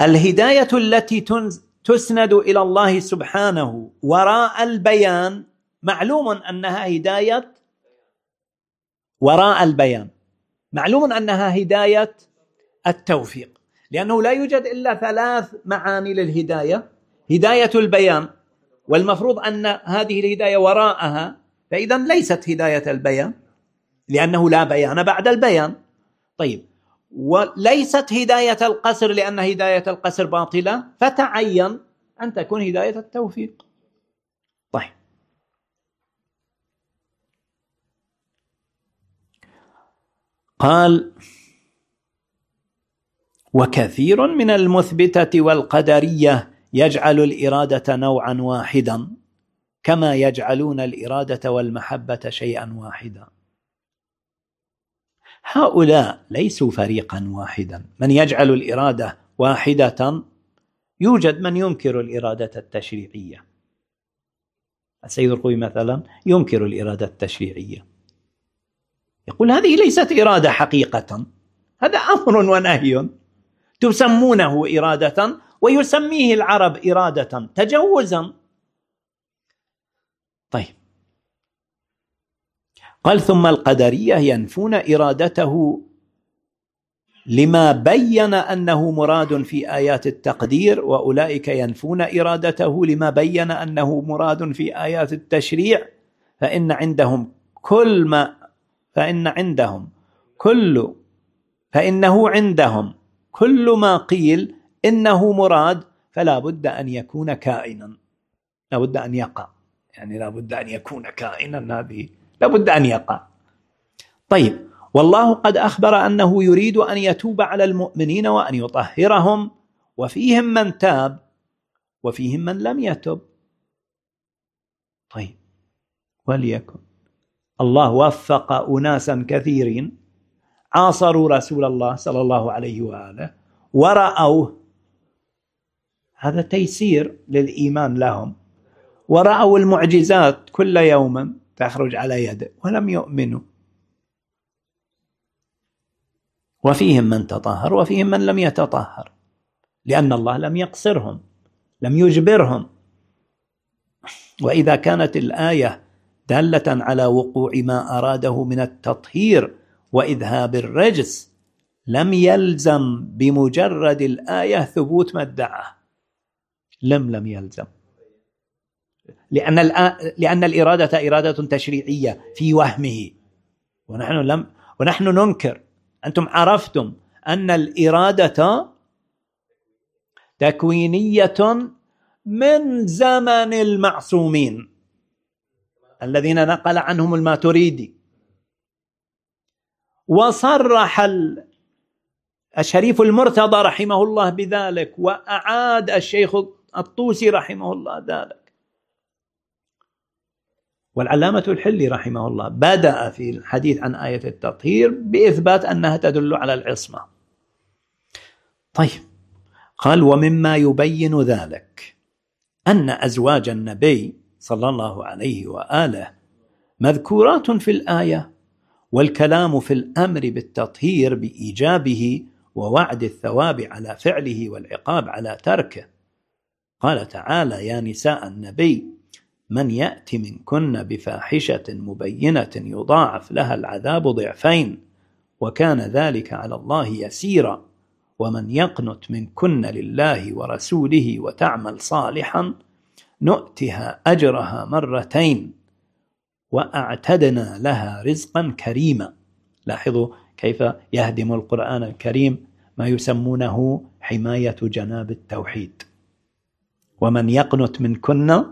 الهداية التي تسند إلى الله سبحانه وراء البيان معلوم أنها هداية وراء البيان. معلوم أنها هداية التوفيق. لأنه لا يوجد إلا ثلاث معاني للهداية. هداية البيان والمفروض أن هذه الهداية وراءها فإذا ليست هداية البيان لأنه لا بيان بعد البيان. طيب وليست هداية القصر لأن هداية القصر باطلة فتعين أن تكون هداية التوفيق طيب قال وكثير من المثبتة والقدرية يجعل الإرادة نوعا واحدا كما يجعلون الإرادة والمحبة شيئا واحدا. هؤلاء ليسوا فريقا واحدا. من يجعل الإرادة واحدة؟ يوجد من ينكر الإرادة التشريعية. السيد القوي مثلا ينكر الإرادة التشريعية. يقول هذه ليست إرادة حقيقة. هذا أمر ونهي. تسمونه إرادة ويسميه العرب إرادة تجوزا. طيب. قال ثم القدرية ينفون إرادته لما بين أنه مراد في آيات التقدير وأولئك ينفون إرادته لما بين أنه مراد في آيات التشريع فإن عندهم كل ما فإن عندهم. كل فإنه عندهم. كل ما قيل إنه مراد فلا بد أن يكون كائنا. لا بد أن يقع. يعني لا بد أن يكون كائنا هذه. لا بد أن يقع. طيب والله قد أخبر أنه يريد أن يتوب على المؤمنين وأن يطهرهم. وفيهم من تاب وفيهم من لم يتب. طيب وليكن. الله وفق أناسا كثيرين عاصروا رسول الله صلى الله عليه وآله ورأوه. هذا تيسير للإيمان لهم. ورأوا المعجزات كل يوم تخرج على يده ولم يؤمنوا. وفيهم من تطهر وفيهم من لم يتطهر لأن الله لم يقصرهم لم يجبرهم. وإذا كانت الآية دالة على وقوع ما أراده من التطهير وإذهاب الرجس لم يلزم بمجرد الآية ثبوت ما ادعاه. لم لم يلزم. لأن لأن الإرادة إرادة تشريعية في وهمه. ونحن لم ونحن ننكر أنتم عرفتم أن الإرادة تكوينية من زمن المعصومين. الذين نقل عنهم الماتريدي. وصرح الشريف المرتضى رحمه الله بذلك وأعاد الشيخ الطوسي رحمه الله ذلك. والعلامة الحلي رحمه الله بدأ في الحديث عن آية التطهير بإثبات أنها تدل على العصمة. طيب قال ومما يبين ذلك أن أزواج النبي صلى الله عليه وآله. مذكورات في الآية والكلام في الأمر بالتطهير بإيجابه ووعد الثواب على فعله والعقاب على تركه. قال تعالى يا نساء النبي من يأت منكن بفاحشة مبينة يضاعف لها العذاب ضعفين وكان ذلك على الله يسيرا. ومن يقنت منكن لله ورسوله وتعمل صالحا نؤتها أجرها مرتين وأعتدنا لها رزقا كريما. لاحظوا كيف يهدم القرآن الكريم ما يسمونه حماية جناب التوحيد. ومن يقنت منكن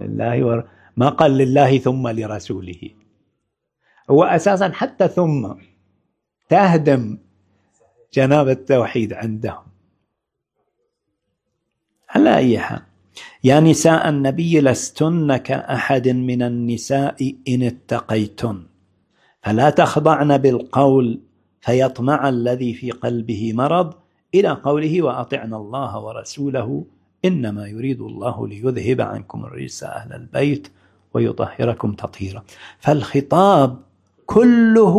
لله ور... ما قال لله ثم لرسوله. هو أساسا حتى ثم تهدم جناب التوحيد عندهم على أي حال. يا نساء النبي لستن كأحد من النساء إن اتقيتن. فلا تخضعن بالقول فيطمع الذي في قلبه مرض إلى قوله وأطعنا الله ورسوله إنما يريد الله ليذهب عنكم الرجس أهل البيت ويطهركم تطهيرا. فالخطاب كله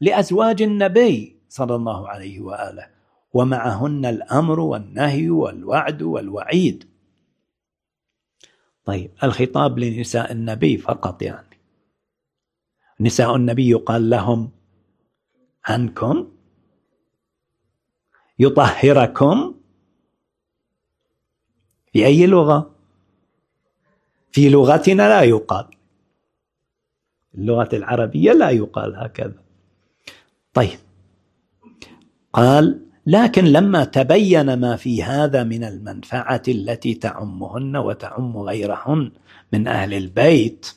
لأزواج النبي صلى الله عليه وآله. ومعهن الأمر والنهي والوعد والوعيد. طيب الخطاب لنساء النبي فقط يعني. نساء النبي يقال لهم عنكم يطهركم في أي لغة؟ في لغتنا لا يقال. اللغة العربية لا يقال هكذا. طيب قال لكن لما تبين ما في هذا من المنفعة التي تعمهن وتعم غيرهن من أهل البيت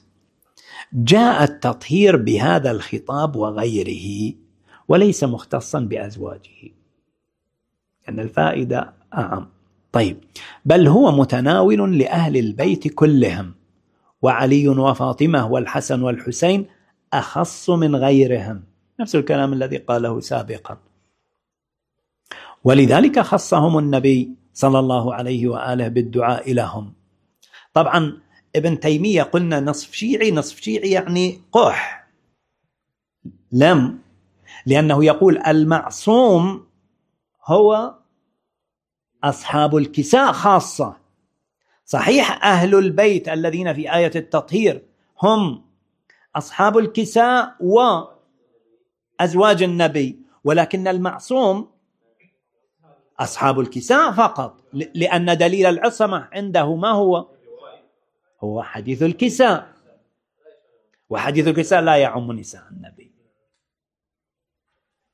جاء التطهير بهذا الخطاب وغيره وليس مختصا بأزواجه. ان الفائدة أعم. طيب بل هو متناول لأهل البيت كلهم وعلي وفاطمة والحسن والحسين أخص من غيرهم. نفس الكلام الذي قاله سابقا. ولذلك خصهم النبي صلى الله عليه وآله بالدعاء لهم. طبعا ابن تيمية قلنا نصف شيعي نصف شيعي يعني قح لم لأنه يقول المعصوم هو أصحاب الكساء خاصة. صحيح أهل البيت الذين في آية التطهير هم أصحاب الكساء و أزواج النبي ولكن المعصوم أصحاب الكساء فقط لأن دليل العصمة عنده ما هو؟ هو حديث الكساء. وحديث الكساء لا يعم نساء النبي.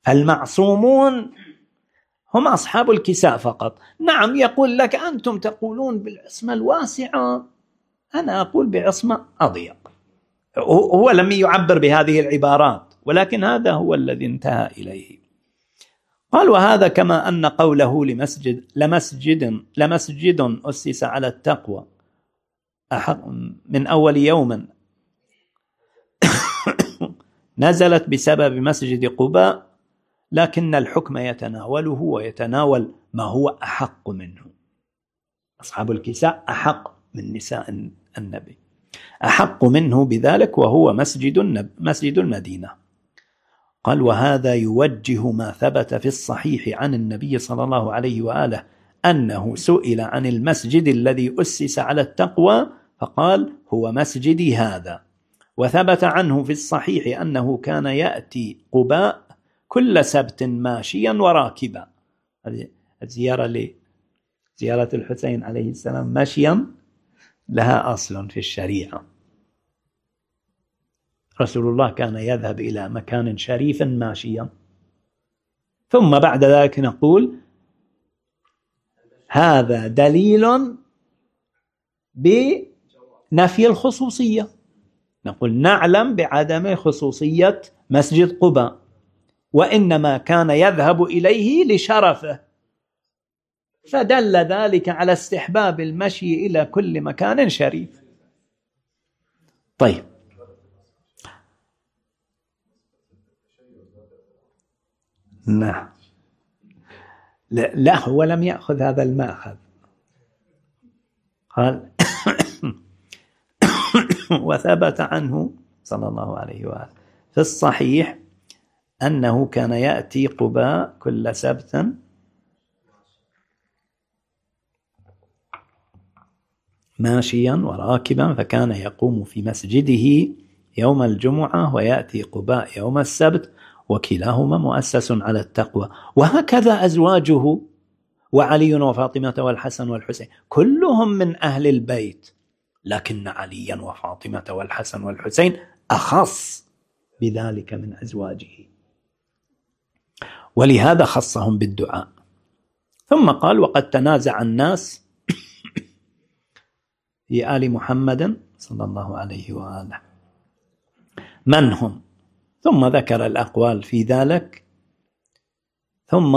المعصومون هم أصحاب الكساء فقط. نعم يقول لك أنتم تقولون بالعصمة الواسعة. أنا أقول بعصمة أضيق. هو لم يعبر بهذه العبارات ولكن هذا هو الذي انتهى إليه. قال وهذا كما أن قوله لمسجد لمسجد لمسجد أسس على التقوى. من أول يوم. نزلت بسبب مسجد قباء لكن الحكم يتناوله ويتناول ما هو أحق منه. أصحاب الكساء أحق من نساء النبي. أحق منه بذلك وهو مسجد مسجد المدينة. قال وهذا يوجه ما ثبت في الصحيح عن النبي صلى الله عليه وآله أنه سئل عن المسجد الذي أسس على التقوى فقال هو مسجدي هذا. وثبت عنه في الصحيح أنه كان يأتي قباء كل سبت ماشيا وراكبا. هذه الزيارة لي زيارة الحسين عليه السلام مشيا لها أصل في الشريعة. رسول الله كان يذهب إلى مكان شريف ماشيا. ثم بعد ذلك نقول هذا دليل بنفي الخصوصية. نقول نعلم بعدم خصوصية مسجد قباء وإنما كان يذهب إليه لشرفه. فدل ذلك على استحباب المشي إلى كل مكان شريف. طيب. نعم. لا, لا هو لم يأخذ هذا المأخذ. قال وثبت عنه صلى الله عليه وآله. في الصحيح أنه كان يأتي قباء كل سبت. ماشيا وراكبا فكان يقوم في مسجده يوم الجمعة ويأتي قباء يوم السبت. وكلاهما مؤسس على التقوى. وهكذا أزواجه وعلي وفاطمة والحسن والحسين. كلهم من أهل البيت. لكن عليا وفاطمة والحسن والحسين أخص بذلك من أزواجه. ولهذا خصهم بالدعاء. ثم قال وقد تنازع الناس في آل محمد صلى الله عليه وآله. من هم؟ ثم ذكر الأقوال في ذلك. ثم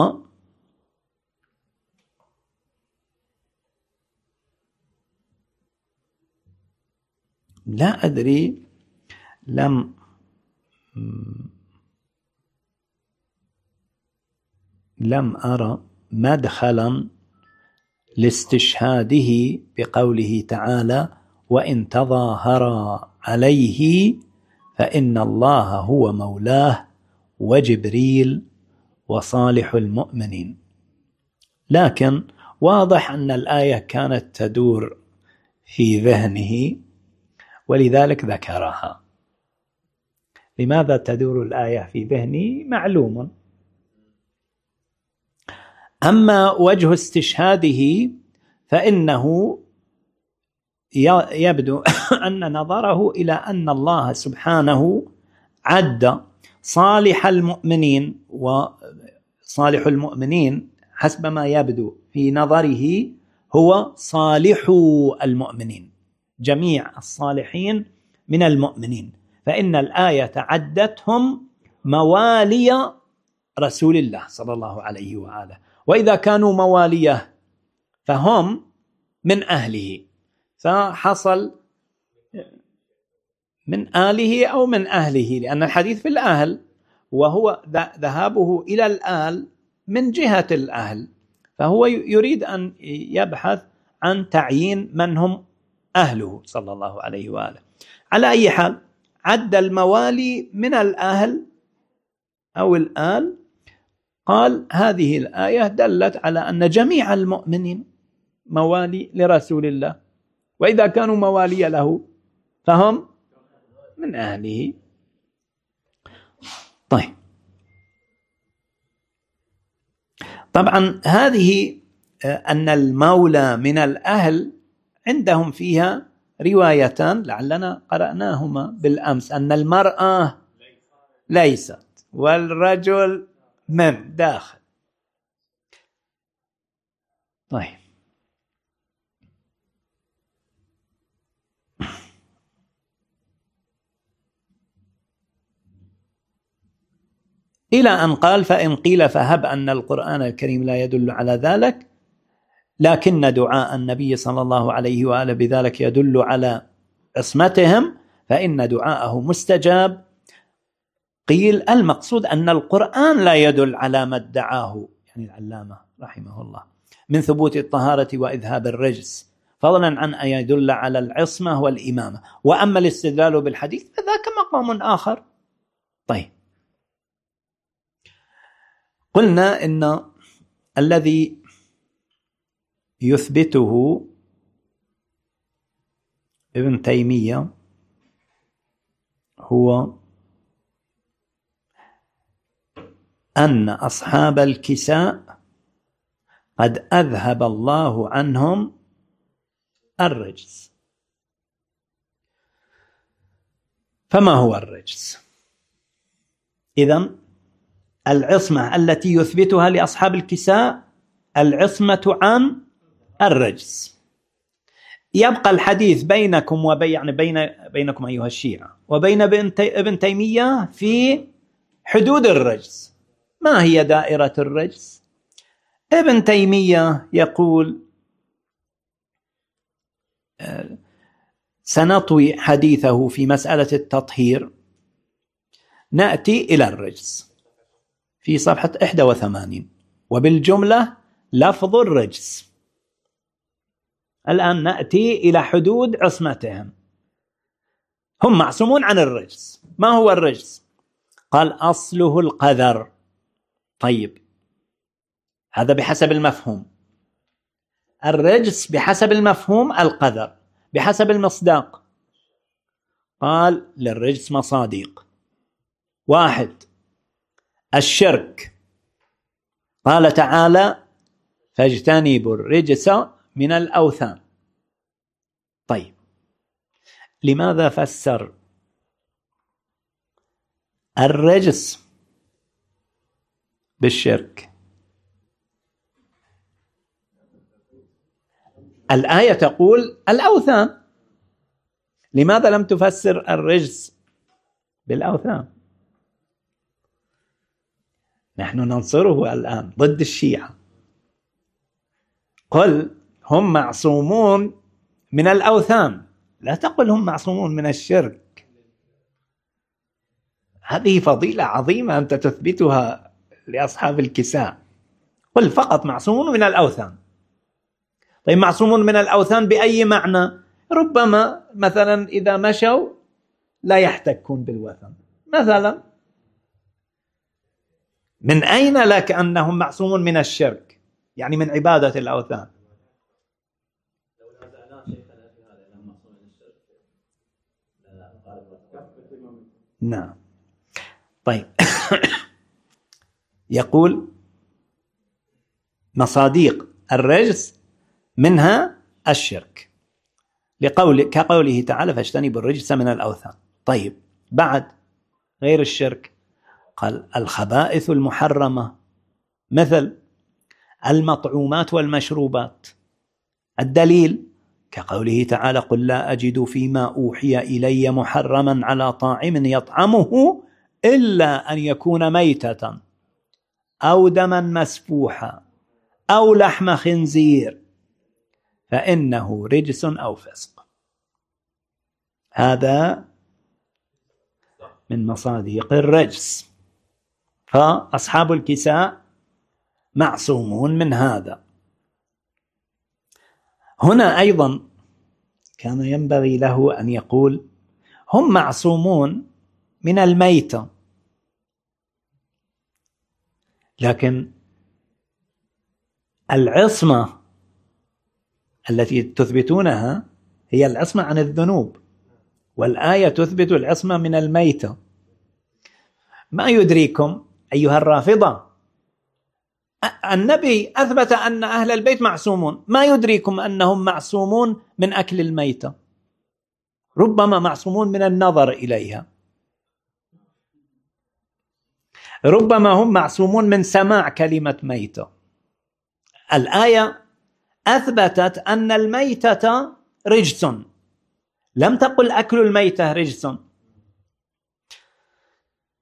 لا أدري لم لم أرى مدخلا لاستشهاده بقوله تعالى وإن تظاهرا عليه فإن الله هو مولاه وجبريل وصالح المؤمنين. لكن واضح أن الآية كانت تدور في ذهنه ولذلك ذكرها. لماذا تدور الآية في ذهني؟ معلوم. أما وجه استشهاده فإنه يبدو أن نظره إلى أن الله سبحانه عد صالح المؤمنين وصالح المؤمنين حسب ما يبدو في نظره هو صالح المؤمنين جميع الصالحين من المؤمنين فإن الآية عدتهم موالي رسول الله صلى الله عليه وآله وإذا كانوا مواليه فهم من أهله. فحصل من آله أو من أهله لأن الحديث في الأهل وهو ذهابه إلى الآل من جهة الأهل فهو يريد أن يبحث عن تعيين من هم أهله صلى الله عليه وآله. على أي حال عد الموالي من الأهل أو الآل قال هذه الآية دلت على أن جميع المؤمنين موالي لرسول الله. وإذا كانوا موالي له فهم من أهله. طيب. طبعا هذه أن المولى من الأهل عندهم فيها روايتان لعلنا قرأناهما بالأمس أن المرأة ليست والرجل من داخل. طيب. إلى أن قال فإن قيل فهب أن القرآن الكريم لا يدل على ذلك لكن دعاء النبي صلى الله عليه وآله بذلك يدل على عصمتهم فإن دعاءه مستجاب. قيل المقصود أن القرآن لا يدل على ما ادعاه يعني العلامة رحمه الله من ثبوت الطهارة وإذهاب الرجس فضلا عن أن يدل على العصمة والإمامة. وأما الاستدلال بالحديث فذاك مقام آخر. طيب. قلنا إن الذي يثبته ابن تيمية هو أن أصحاب الكساء قد أذهب الله عنهم الرجس. فما هو الرجس؟ إذا العصمة التي يثبتها لأصحاب الكساء العصمة عن الرجس. يبقى الحديث بينكم وبين يعني بين بينكم أيها الشيعة وبين ابن تيمية في حدود الرجس. ما هي دائرة الرجس؟ ابن تيمية يقول سنطوي حديثه في مسألة التطهير. نأتي إلى الرجس. في صفحة 81 وبالجملة لفظ الرجس. الآن نأتي إلى حدود عصمتهم. هم معصومون عن الرجس. ما هو الرجس؟ قال أصله القذر. طيب هذا بحسب المفهوم. الرجس بحسب المفهوم القذر بحسب المصداق. قال للرجس مصاديق واحد الشرك. قال تعالى فاجتنبوا الرجس من الأوثان. طيب لماذا فسر الرجس بالشرك؟ الآية تقول الأوثان. لماذا لم تفسر الرجس بالأوثان؟ نحن ننصره الآن ضد الشيعة. قل هم معصومون من الأوثان. لا تقل هم معصومون من الشرك. هذه فضيلة عظيمة أنت تثبتها لأصحاب الكساء. قل فقط معصومون من الأوثان. طيب معصومون من الأوثان بأي معنى؟ ربما مثلا إذا مشوا لا يحتكون بالوثن. مثلا من أين لك أنهم معصومون من الشرك؟ يعني من عبادة الأوثان. نعم. طيب. يقول مصاديق الرجس منها الشرك. لقول كقوله تعالى فاجتنبوا الرجس من الأوثان. طيب. بعد غير الشرك. قال الخبائث المحرمة. مثل المطعومات والمشروبات. الدليل كقوله تعالى قل لا أجد فيما أوحي إلي محرما على طاعم يطعمه إلا أن يكون ميتة أو دما مسفوحا أو لحم خنزير فإنه رجس أو فسق. هذا من مصادق الرجس. فأصحاب الكساء معصومون من هذا. هنا أيضا كان ينبغي له أن يقول هم معصومون من الميتة. لكن العصمة التي تثبتونها هي العصمة عن الذنوب والآية تثبت العصمة من الميتة. ما يدريكم أيها الرافضة. النبي أثبت أن أهل البيت معصومون. ما يدريكم أنهم معصومون من أكل الميتة. ربما معصومون من النظر إليها. ربما هم معصومون من سماع كلمة ميتة. الآية أثبتت أن الميتة رجس. لم تقل أكل الميتة رجس.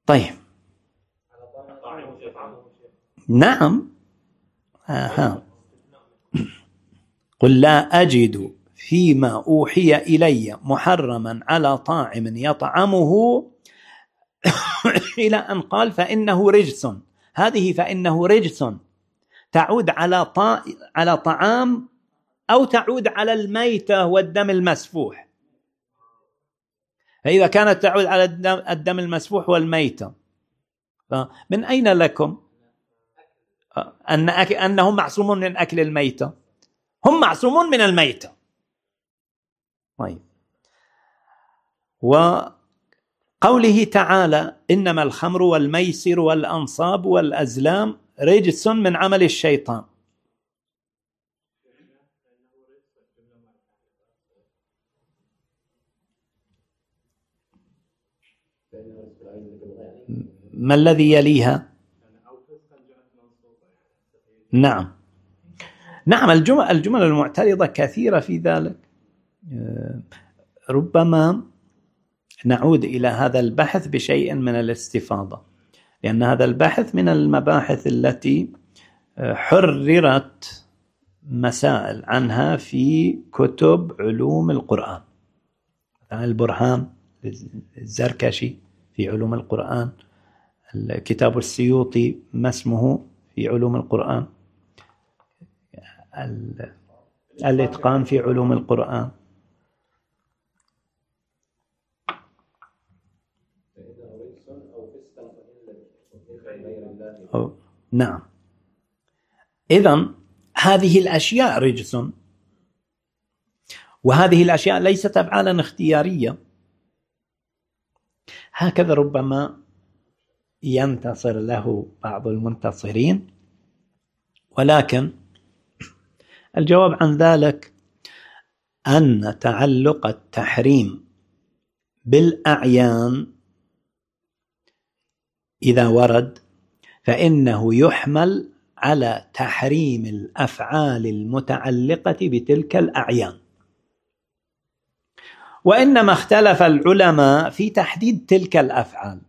طيب. نعم. آها قل لا أجد فيما أوحي إلي محرما على طاعم يطعمه إلى أن قال فإنه رجس. هذه فإنه رجس. تعود على طا... على طعام أو تعود على الميتة والدم المسفوح. فإذا كانت تعود على الدم, المسفوح والميتة. من أين لكم؟ أن أك... أنهم معصومون من أكل الميتة. هم معصومون من الميتة. طيب. وقوله تعالى إنما الخمر والميسر والأنصاب والأزلام رجس من عمل الشيطان. ما الذي يليها؟ نعم. نعم الجمل, الجمل المعترضة كثيرة في ذلك. آه، ربما نعود إلى هذا البحث بشيء من الاستفاضة لأن هذا البحث من المباحث التي آه، حررت مسائل عنها في كتب علوم القرآن. مثلا البرهان الزركشي في علوم القرآن الكتاب السيوطي ما اسمه في علوم القرآن. الإتقان في علوم القرآن. أو نعم. إذا هذه الأشياء رجس. وهذه الأشياء ليست أفعالا اختيارية. هكذا ربما ينتصر له بعض المنتصرين. ولكن الجواب عن ذلك أن تعلق التحريم بالأعيان إذا ورد فإنه يحمل على تحريم الأفعال المتعلقة بتلك الأعيان. وإنما اختلف العلماء في تحديد تلك الأفعال.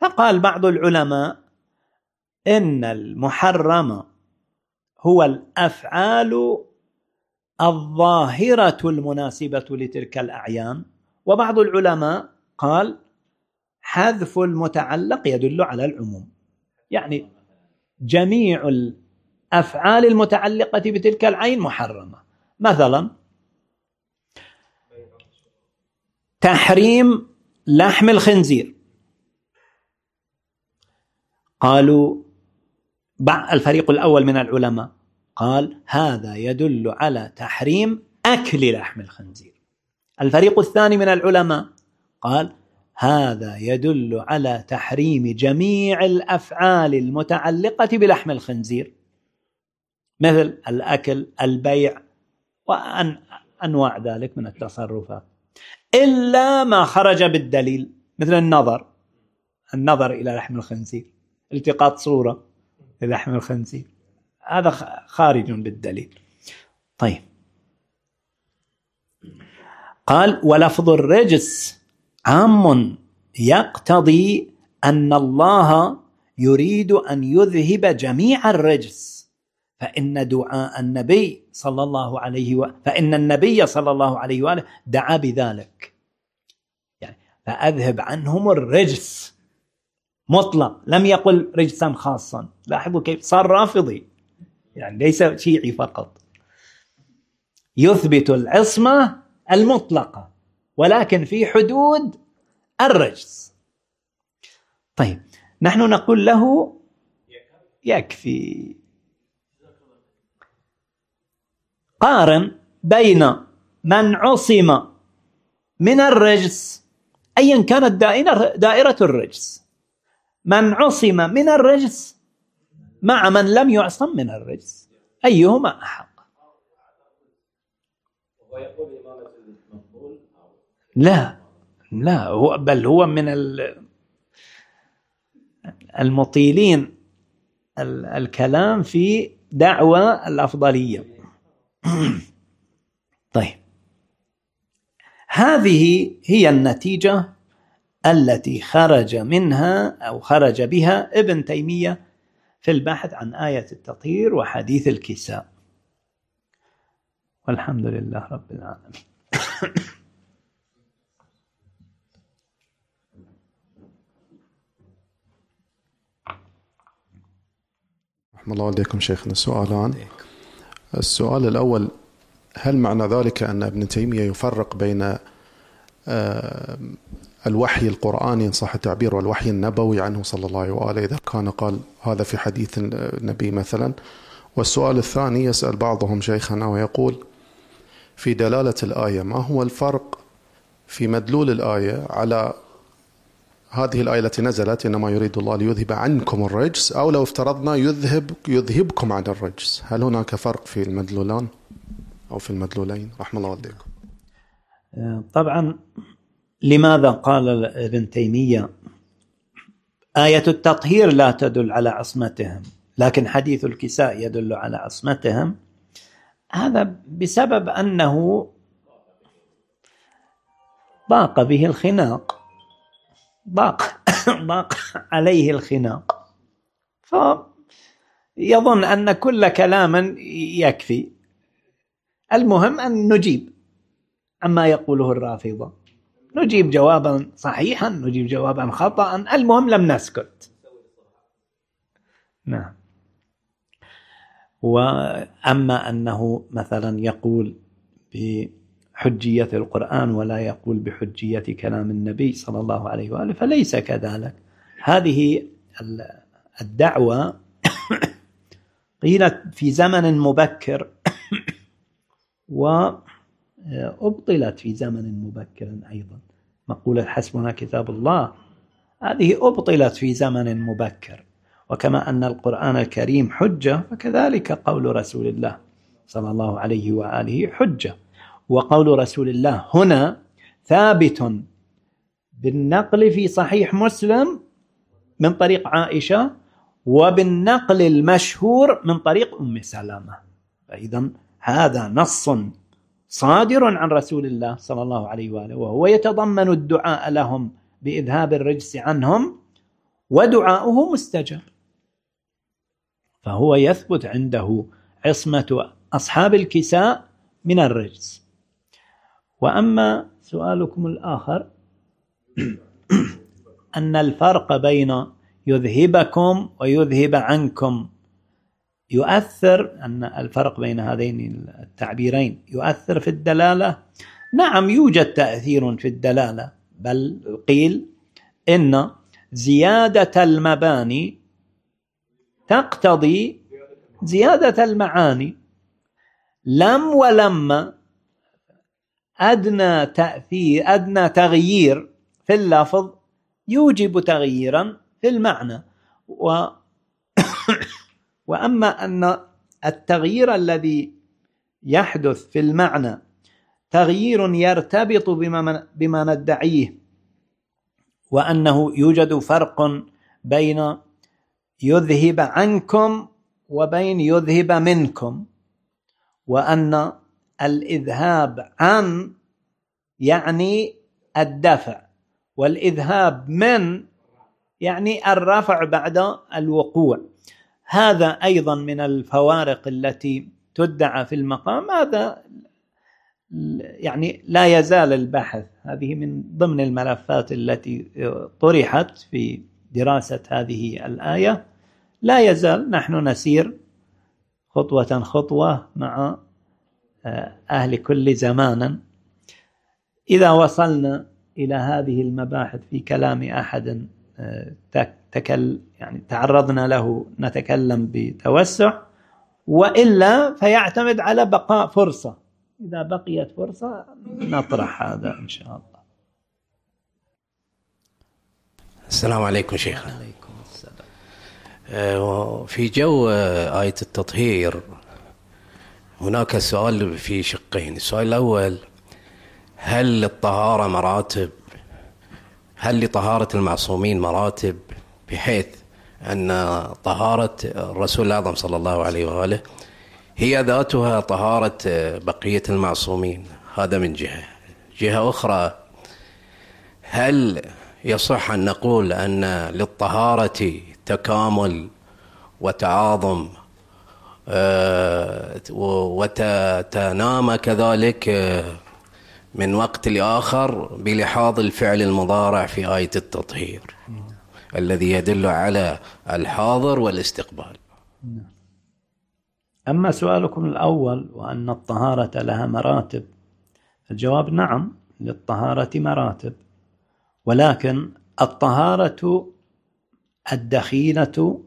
فقال بعض العلماء إن المحرم هو الأفعال الظاهرة المناسبة لتلك الأعيان. وبعض العلماء قال حذف المتعلق يدل على العموم. يعني جميع الأفعال المتعلقة بتلك العين محرمة. مثلا تحريم لحم الخنزير. قالوا الفريق الأول من العلماء قال هذا يدل على تحريم أكل لحم الخنزير. الفريق الثاني من العلماء قال هذا يدل على تحريم جميع الأفعال المتعلقة بلحم الخنزير مثل الأكل البيع وانواع ذلك من التصرفات. إلا ما خرج بالدليل مثل النظر النظر إلى لحم الخنزير التقاط صورة للحم الخنزير. هذا خارج بالدليل. طيب. قال ولفظ الرجس عام يقتضي أن الله يريد أن يذهب جميع الرجس. فإن دعاء النبي صلى الله عليه و... فإن النبي صلى الله عليه وآله دعا بذلك. يعني فأذهب عنهم الرجس مطلق. لم يقل رجسا خاصا. لاحظوا كيف؟ صار رافضي. يعني ليس شيعي فقط. يثبت العصمة المطلقة ولكن في حدود الرجس. طيب نحن نقول له يكفي. قارن بين من عصم من الرجس ايا كانت دائرة الرجس. من عصم من الرجس مع من لم يعصم من الرجس أيهما أحق؟ لا لا هو بل هو من المطيلين الكلام في دعوى الأفضلية. طيب. هذه هي النتيجة التي خرج منها أو خرج بها ابن تيمية في البحث عن آية التطهير وحديث الكساء. والحمد لله رب العالمين. رحم الله والديكم شيخنا. سؤالان السؤال الأول هل معنى ذلك أن ابن تيمية يفرق بين الوحي القرآني إن صح التعبير والوحي النبوي عنه صلى الله عليه وآله إذا كان قال هذا في حديث النبي مثلا. والسؤال الثاني يسأل بعضهم شيخنا ويقول في دلالة الآية ما هو الفرق في مدلول الآية على هذه الآية التي نزلت؟ إنما يريد الله ليذهب عنكم الرجس أو لو افترضنا يذهب يذهبكم عن الرجس. هل هناك فرق في المدلولان أو في المدلولين؟ رحم الله والديكم. طبعا لماذا قال ابن تيمية آية التطهير لا تدل على عصمتهم لكن حديث الكساء يدل على عصمتهم؟ هذا بسبب أنه ضاق به الخناق ضاق ضاق عليه الخناق. فيظن أن كل كلام يكفي. المهم أن نجيب. عما يقوله الرافضة نجيب جوابا صحيحا نجيب جوابا خطأ المهم لم نسكت. نعم. وأما أنه مثلا يقول بحجية القرآن ولا يقول بحجية كلام النبي صلى الله عليه وآله فليس كذلك. هذه الدعوة قيلت في زمن مبكر وأبطلت في زمن مبكر أيضا. مقولة حسبنا كتاب الله هذه أبطلت في زمن مبكر. وكما أن القرآن الكريم حجة فكذلك قول رسول الله صلى الله عليه وآله حجة. وقول رسول الله هنا ثابت بالنقل في صحيح مسلم من طريق عائشة وبالنقل المشهور من طريق أم سلامة. فإذا هذا نص صادر عن رسول الله صلى الله عليه وآله وهو يتضمن الدعاء لهم بإذهاب الرجس عنهم ودعاؤه مستجاب. فهو يثبت عنده عصمة أصحاب الكساء من الرجس. وأما سؤالكم الآخر أن الفرق بين يذهبكم ويذهب عنكم يؤثر أن الفرق بين هذين التعبيرين يؤثر في الدلالة. نعم يوجد تأثير في الدلالة بل قيل إن زيادة المباني تقتضي زيادة المعاني. لم ولما أدنى تأثير أدنى تغيير في اللفظ يوجب تغييرا في المعنى. و وأما أن التغيير الذي يحدث في المعنى تغيير يرتبط بما, بما ندعيه وأنه يوجد فرق بين يذهب عنكم وبين يذهب منكم وأن الإذهاب عن يعني الدفع والإذهاب من يعني الرفع بعد الوقوع. هذا أيضا من الفوارق التي تدعى في المقام. هذا يعني لا يزال البحث. هذه من ضمن الملفات التي طرحت في دراسة هذه الآية. لا يزال نحن نسير خطوة خطوة مع أهل كل زمان. إذا وصلنا إلى هذه المباحث في كلام آه، تكل يعني تعرضنا له نتكلم بتوسع. وإلا فيعتمد على بقاء فرصة. إذا بقيت فرصة نطرح هذا إن شاء الله. السلام عليكم شيخنا عليكم السلام. آه، في جو آه، آية التطهير هناك سؤال في شقين. السؤال الأول هل للطهارة مراتب؟ هل لطهارة المعصومين مراتب بحيث أن طهارة الرسول الأعظم صلى الله عليه وآله هي ذاتها طهارة بقية المعصومين؟ هذا من جهة. جهة أخرى هل يصح أن نقول أن للطهارة تكامل وتعاظم آه، وتنام كذلك آه، من وقت لآخر بلحاظ الفعل المضارع في آية التطهير الذي يدل على الحاضر والاستقبال. نعم. أما سؤالكم الأول وأن الطهارة لها مراتب الجواب نعم للطهارة مراتب. ولكن الطهارة الدخيلة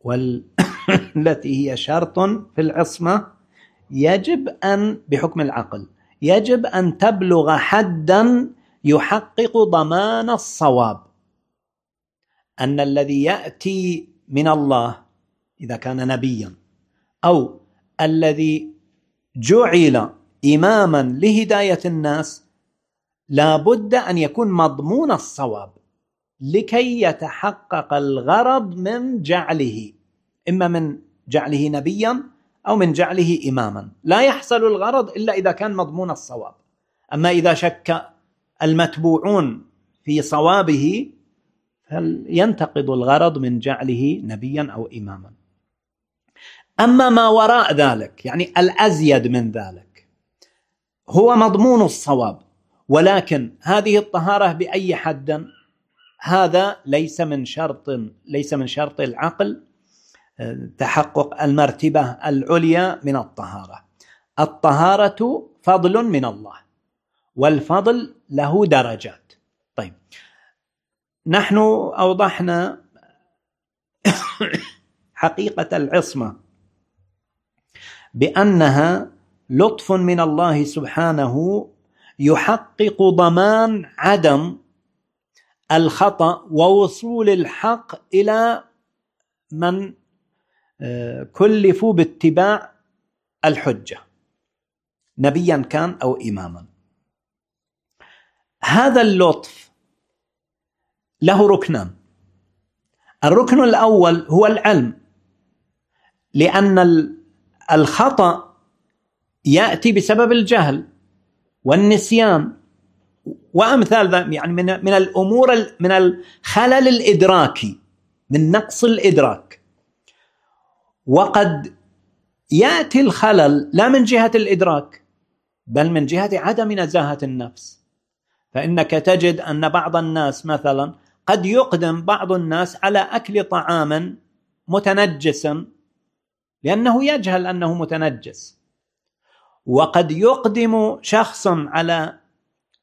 والتي هي شرط في العصمة يجب أن بحكم العقل يجب أن تبلغ حدا يحقق ضمان الصواب. أن الذي يأتي من الله إذا كان نبيا أو الذي جعل إماما لهداية الناس لا بد أن يكون مضمون الصواب لكي يتحقق الغرض من جعله. إما من جعله نبيا أو من جعله إماما. لا يحصل الغرض إلا إذا كان مضمون الصواب. أما إذا شك المتبوعون في صوابه فينتقض الغرض من جعله نبيا أو إماما. أما ما وراء ذلك يعني الأزيد من ذلك هو مضمون الصواب. ولكن هذه الطهارة بأي حد؟ هذا ليس من شرط ليس من شرط العقل تحقق المرتبة العليا من الطهارة. الطهارة فضل من الله والفضل له درجات. طيب نحن أوضحنا حقيقة العصمة بأنها لطف من الله سبحانه يحقق ضمان عدم الخطأ ووصول الحق إلى من كلفوا باتباع الحجة نبيا كان أو إماما. هذا اللطف له ركنان. الركن الأول هو العلم لأن الخطأ يأتي بسبب الجهل والنسيان. وأمثال ذلك يعني من من الأمور من الخلل الإدراكي من نقص الإدراك. وقد يأتي الخلل لا من جهة الإدراك بل من جهة عدم نزاهة النفس. فإنك تجد أن بعض الناس مثلا قد يقدم بعض الناس على أكل طعام متنجس لأنه يجهل أنه متنجس. وقد يقدم شخص على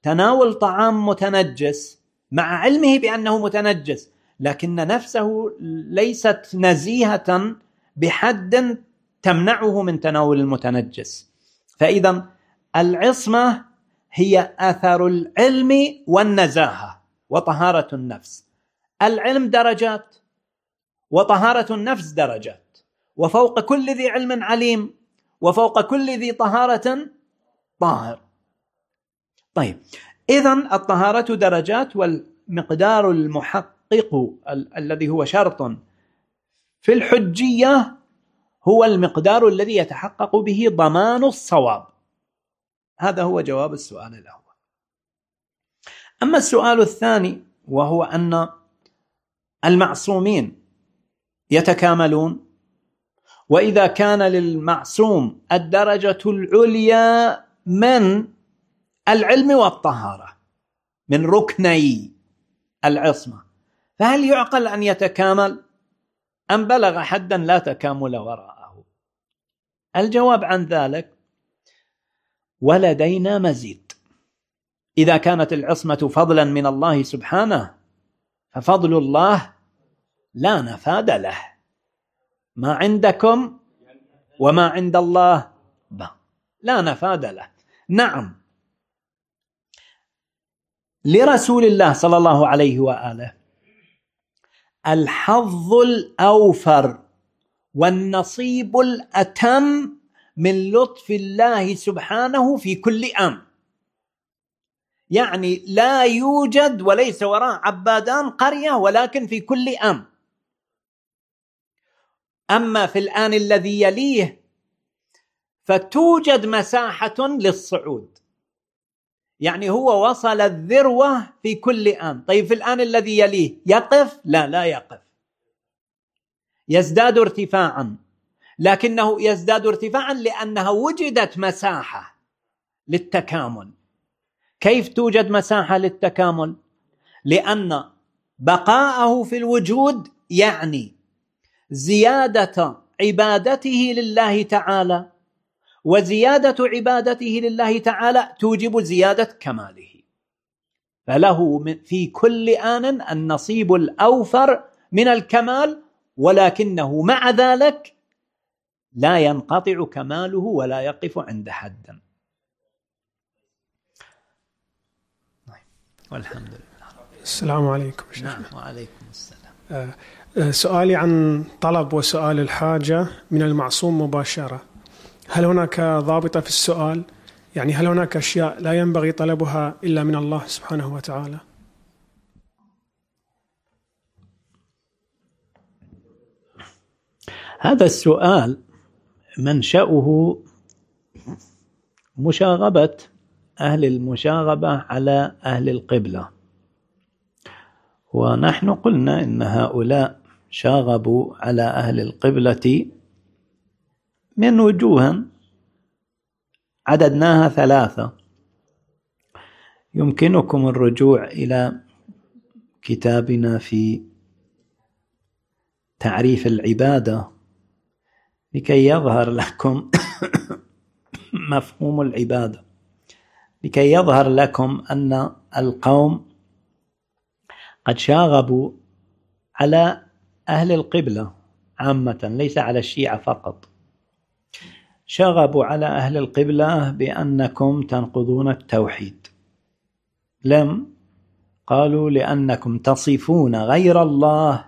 تناول طعام متنجس مع علمه بأنه متنجس لكن نفسه ليست نزيهة بحد تمنعه من تناول المتنجس. فإذا العصمة هي اثر العلم والنزاهة وطهارة النفس. العلم درجات وطهارة النفس درجات. وفوق كل ذي علم عليم وفوق كل ذي طهارة طاهر. طيب اذا الطهارة درجات والمقدار المحقق ال- الذي هو شرط في الحجية هو المقدار الذي يتحقق به ضمان الصواب. هذا هو جواب السؤال الأول. أما السؤال الثاني وهو أن المعصومين يتكاملون وإذا كان للمعصوم الدرجة العليا من العلم والطهارة من ركني العصمة فهل يعقل أن يتكامل؟ أم بلغ حدا لا تكامل وراءه. الجواب عن ذلك ولدينا مزيد. إذا كانت العصمة فضلا من الله سبحانه ففضل الله لا نفاد له. ما عندكم وما عند الله لا نفاد له. نعم. لرسول الله صلى الله عليه وآله الحظ الأوفر والنصيب الأتم من لطف الله سبحانه في كل أمر يعني لا يوجد وليس وراء عبادان قرية ولكن في كل أمر أما في الآن الذي يليه فتوجد مساحة للصعود. يعني هو وصل الذروة في كل آن. طيب في الآن الذي يليه يقف؟ لا لا يقف. يزداد ارتفاعا. لكنه يزداد ارتفاعا لأنها وجدت مساحة للتكامل. كيف توجد مساحة للتكامل؟ لأن بقاءه في الوجود يعني زيادة عبادته لله تعالى وزيادة عبادته لله تعالى توجب زيادة كماله. فله في كل آن النصيب الأوفر من الكمال ولكنه مع ذلك لا ينقطع كماله ولا يقف عند حد. والحمد لله السلام عليكم. نعم وعليكم السلام. آه، آه، سؤالي عن طلب وسؤال الحاجة من المعصوم مباشرة. هل هناك ضابطة في السؤال؟ يعني هل هناك أشياء لا ينبغي طلبها إلا من الله سبحانه وتعالى؟ هذا السؤال منشأه مشاغبة أهل المشاغبة على أهل القبلة ونحن قلنا إن هؤلاء شاغبوا على أهل القبلة من وجوه عددناها ثلاثة. يمكنكم الرجوع إلى كتابنا في تعريف العبادة لكي يظهر لكم مفهوم العبادة. لكي يظهر لكم أن القوم قد شاغبوا على أهل القبلة عامة ليس على الشيعة فقط. شغبوا على أهل القبلة بأنكم تنقضون التوحيد. لم قالوا لأنكم تصفون غير الله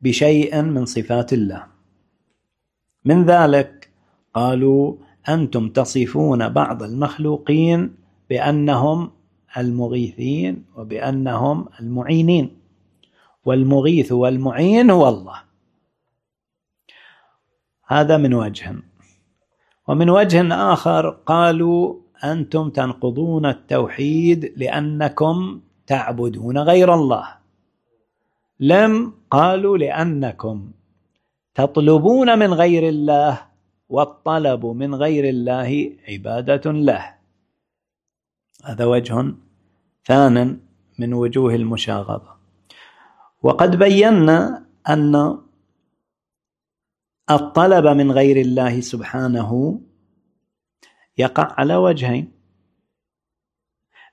بشيء من صفات الله. من ذلك قالوا أنتم تصفون بعض المخلوقين بأنهم المغيثين وبأنهم المعينين. والمغيث والمعين هو الله. هذا من وجه ومن وجه آخر قالوا أنتم تنقضون التوحيد لأنكم تعبدون غير الله. لم قالوا لأنكم تطلبون من غير الله والطلب من غير الله عبادة له. هذا وجه ثان من وجوه المشاغبة. وقد بينا أن الطلب من غير الله سبحانه يقع على وجهين.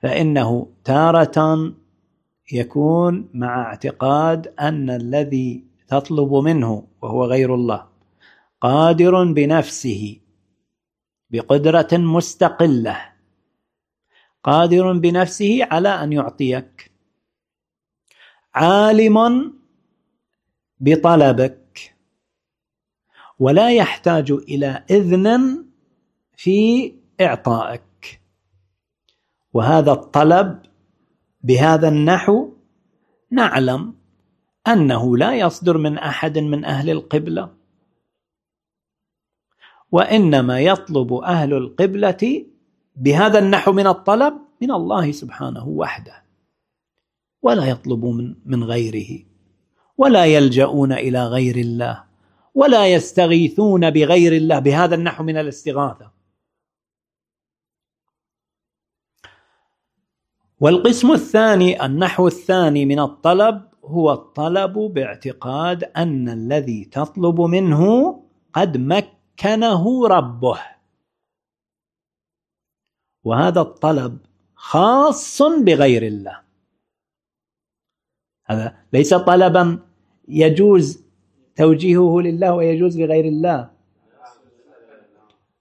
فإنه تارة يكون مع اعتقاد أن الذي تطلب منه وهو غير الله قادر بنفسه بقدرة مستقلة قادر بنفسه على أن يعطيك عالم بطلبك ولا يحتاج إلى إذن في إعطائك. وهذا الطلب بهذا النحو نعلم أنه لا يصدر من أحد من أهل القبلة وإنما يطلب أهل القبلة بهذا النحو من الطلب من الله سبحانه وحده ولا يطلبوا من, من غيره ولا يلجؤون إلى غير الله. ولا يستغيثون بغير الله بهذا النحو من الاستغاثة. والقسم الثاني النحو الثاني من الطلب هو الطلب باعتقاد أن الذي تطلب منه قد مكنه ربه. وهذا الطلب خاص بغير الله. هذا ليس طلبا يجوز توجيهه لله ويجوز لغير الله.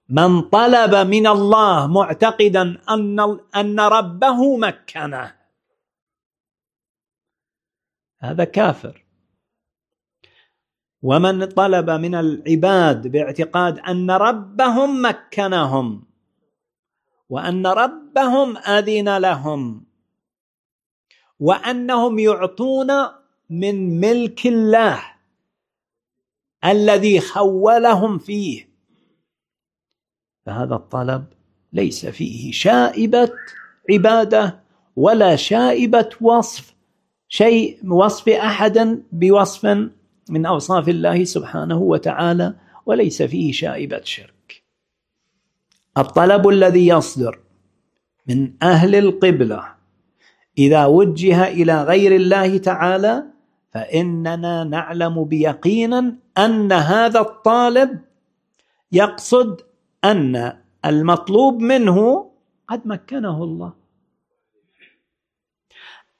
من طلب من الله معتقدا أن أن ربه مكنه. هذا كافر. ومن طلب من العباد باعتقاد أن ربهم مكنهم وأن ربهم أذن لهم وأنهم يعطون من ملك الله. الذي خولهم فيه. فهذا الطلب ليس فيه شائبة عبادة ولا شائبة وصف شيء وصف أحد بوصف من أوصاف الله سبحانه وتعالى وليس فيه شائبة شرك. الطلب الذي يصدر من أهل القبلة إذا وجه إلى غير الله تعالى فإننا نعلم بيقين أن هذا الطالب يقصد أن المطلوب منه قد مكنه الله.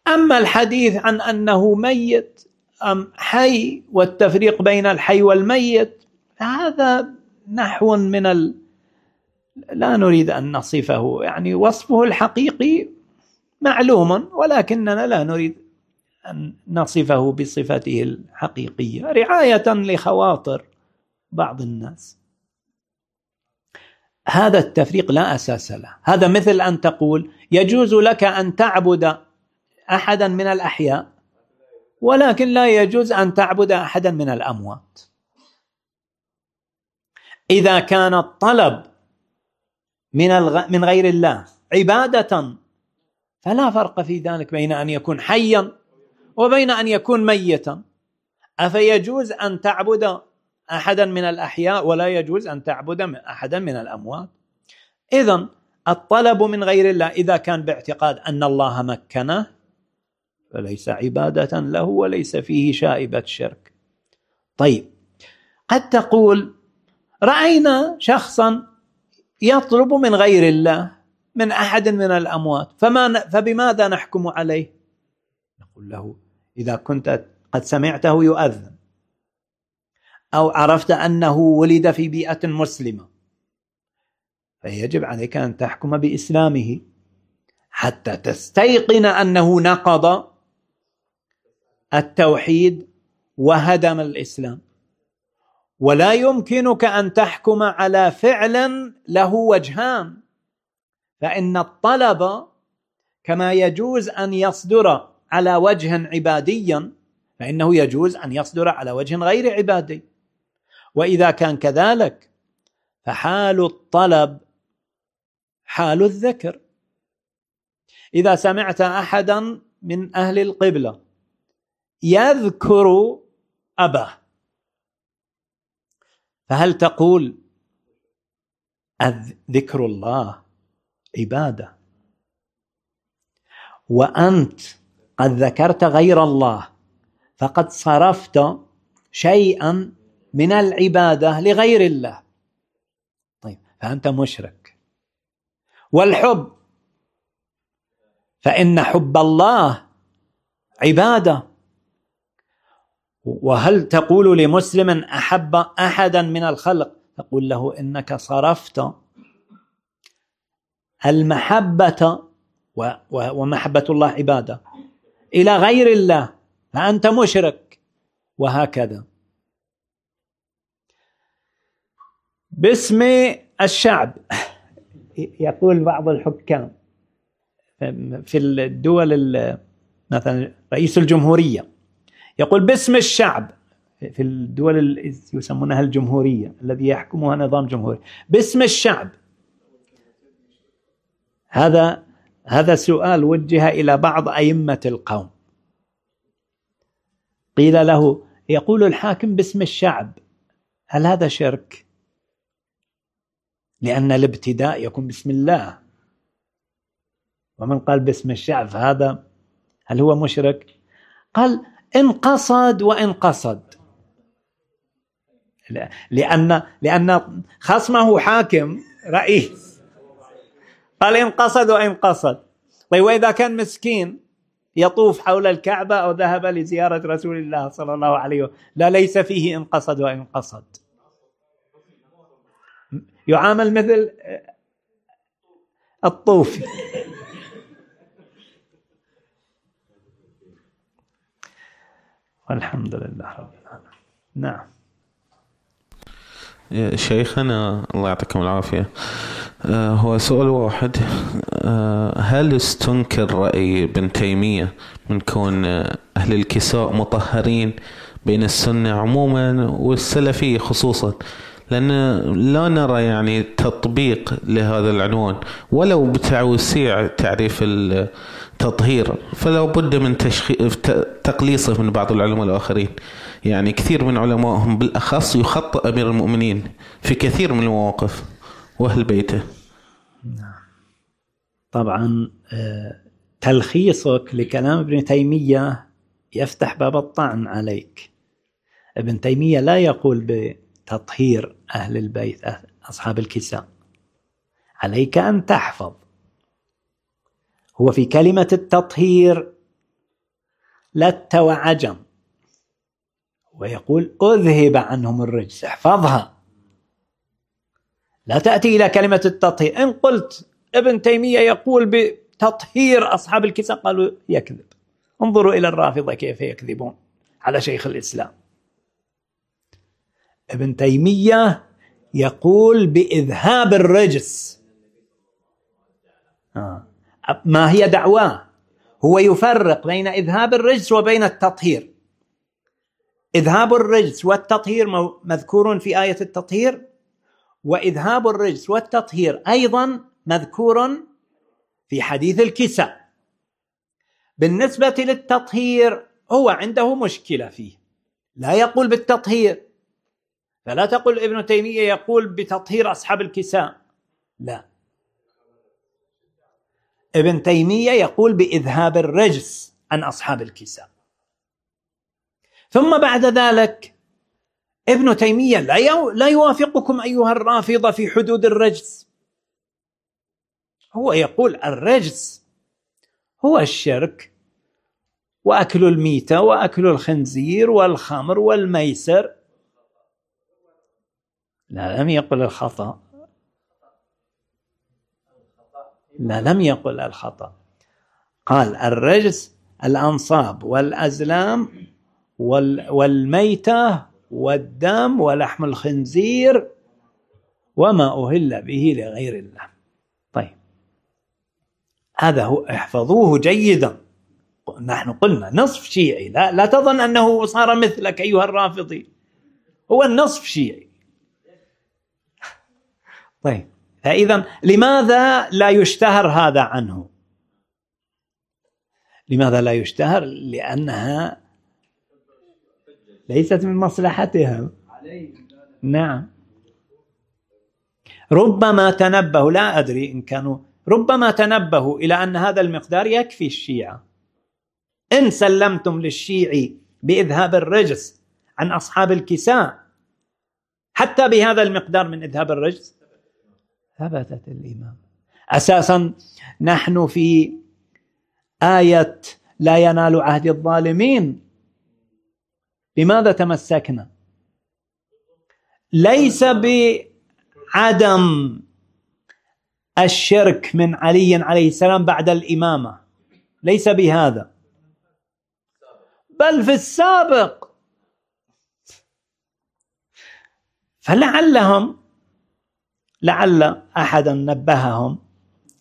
أما الحديث عن أنه ميت أم حي والتفريق بين الحي والميت هذا نحو من ال... لا نريد أن نصفه يعني وصفه الحقيقي معلوم ولكننا لا نريد أن نصفه بصفته الحقيقية رعاية لخواطر بعض الناس. هذا التفريق لا أساس له. هذا مثل أن تقول يجوز لك أن تعبد أحدا من الأحياء ولكن لا يجوز أن تعبد أحدا من الأموات. إذا كان الطلب من الغ... من غير الله عبادة فلا فرق في ذلك بين أن يكون حيا وبين أن يكون ميتا. أفيجوز أن تعبد أحدا من الأحياء ولا يجوز أن تعبد أحدا من الأموات؟ اذا الطلب من غير الله إذا كان باعتقاد أن الله مكنه فليس عبادة له وليس فيه شائبة شرك. طيب قد تقول رأينا شخصا يطلب من غير الله من أحد من الأموات فما فبماذا نحكم عليه؟ نقول له إذا كنت قد سمعته يؤذن. أو عرفت أنه ولد في بيئة مسلمة. فيجب عليك أن تحكم بإسلامه حتى تستيقن أنه نقض التوحيد وهدم الإسلام. ولا يمكنك أن تحكم على فعل له وجهان. فإن الطلب كما يجوز أن يصدر على وجه عباديا فإنه يجوز أن يصدر على وجه غير عبادي. وإذا كان كذلك فحال الطلب حال الذكر. إذا سمعت احدا من أهل القبلة يذكر أباه فهل تقول ذكر الله عبادة؟ وأنت قد ذكرت غير الله فقد صرفت شيئا من العبادة لغير الله. طيب فأنت مشرك. والحب فإن حب الله عبادة. وهل تقول لمسلم أحب احدا من الخلق؟ تقول له إنك صرفت المحبة ومحبة الله عبادة. إلى غير الله فانت مشرك. وهكذا. باسم الشعب. يقول بعض الحكام في الدول مثلا رئيس الجمهورية. يقول باسم الشعب. في الدول اللي يسمونها الجمهورية الذي يحكمها نظام جمهوري. باسم الشعب. هذا هذا سؤال وجه إلى بعض أئمة القوم. قيل له يقول الحاكم باسم الشعب هل هذا شرك؟ لأن الابتداء يكون بسم الله. ومن قال باسم الشعب فهذا هل هو مشرك؟ قال إن قصد وإن قصد. لأن لأن خصمه حاكم رئيس قال إن قصد وإن قصد. طيب وإذا كان مسكين يطوف حول الكعبة أو ذهب لزيارة رسول الله صلى الله عليه وسلم لا ليس فيه إن قصد وإن قصد. يعامل مثل الطوفي والحمد لله رب العالمين. نعم. شيخنا الله يعطيكم العافية. آه، هو سؤال واحد. آه، هل استنكر رأي ابن تيمية من كون أهل الكساء مطهرين بين السنة عموما والسلفية خصوصا؟ لأن لا نرى يعني تطبيق لهذا العنوان ولو بتوسيع تعريف التطهير فلا بد من تشخي... تقليصه من بعض العلماء الآخرين. يعني كثير من علمائهم بالأخص يخطئ أمير المؤمنين في كثير من المواقف وأهل بيته. نعم. طبعا آه، تلخيصك لكلام ابن تيمية يفتح باب الطعن عليك. ابن تيمية لا يقول بتطهير أهل البيت أصحاب الكساء. عليك أن تحفظ. هو في كلمة التطهير. لت وعجم ويقول أذهب عنهم الرجس احفظها. لا تأتي إلى كلمة التطهير. إن قلت ابن تيمية يقول بتطهير أصحاب الكساء قالوا يكذب. انظروا إلى الرافضة كيف يكذبون على شيخ الإسلام. ابن تيمية يقول بإذهاب الرجس. آه. ما هي دعواه؟ هو يفرق بين إذهاب الرجس وبين التطهير. إذهاب الرجس والتطهير مذكور في آية التطهير وإذهاب الرجس والتطهير أيضا مذكور في حديث الكساء. بالنسبة للتطهير هو عنده مشكلة فيه. لا يقول بالتطهير. فلا تقل ابن تيمية يقول بتطهير أصحاب الكساء. لا. ابن تيمية يقول بإذهاب الرجس عن أصحاب الكساء. ثم بعد ذلك ابن تيمية لا لا يوافقكم أيها الرافضة في حدود الرجس. هو يقول الرجس هو الشرك وأكل الميتة وأكل الخنزير والخمر والميسر. لا لم يقل الخطأ. لا لم يقل الخطأ. قال الرجس الأنصاب والأزلام والميتة والدم ولحم الخنزير وما أهل به لغير الله. طيب. هذا هو احفظوه جيدا. نحن قلنا نصف شيعي. لا, لا تظن أنه صار مثلك أيها الرافضي. هو النصف شيعي. طيب. فإذا لماذا لا يشتهر هذا عنه؟ لماذا لا يشتهر؟ لأنها ليست من مصلحتهم. نعم. ربما تنبهوا لا أدري إن كانوا ربما تنبهوا إلى أن هذا المقدار يكفي الشيعة. إن سلمتم للشيعي بإذهاب الرجس عن أصحاب الكساء حتى بهذا المقدار من إذهاب الرجس ثبتت الإمام أساسا نحن في آية لا ينال عهد الظالمين. بماذا تمسكنا؟ ليس بعدم الشرك من علي عليه السلام بعد الإمامة. ليس بهذا. بل في السابق. فلعلهم لعل أحدا نبههم.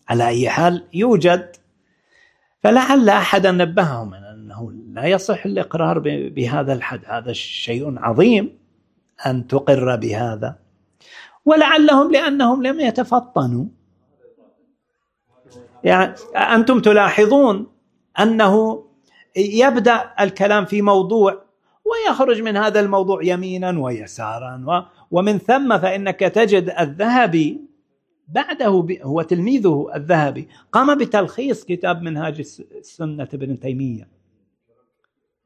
على أي حال يوجد. فلعل أحدا نبههم أنه لا يصح الإقرار بهذا الحد. هذا شيء عظيم أن تقر بهذا. ولعلهم لأنهم لم يتفطنوا. يعني أنتم تلاحظون أنه يبدأ الكلام في موضوع ويخرج من هذا الموضوع يمينا ويسارا ومن ثم فإنك تجد الذهبي بعده هو تلميذه الذهبي. قام بتلخيص كتاب منهاج السنة ابن تيمية.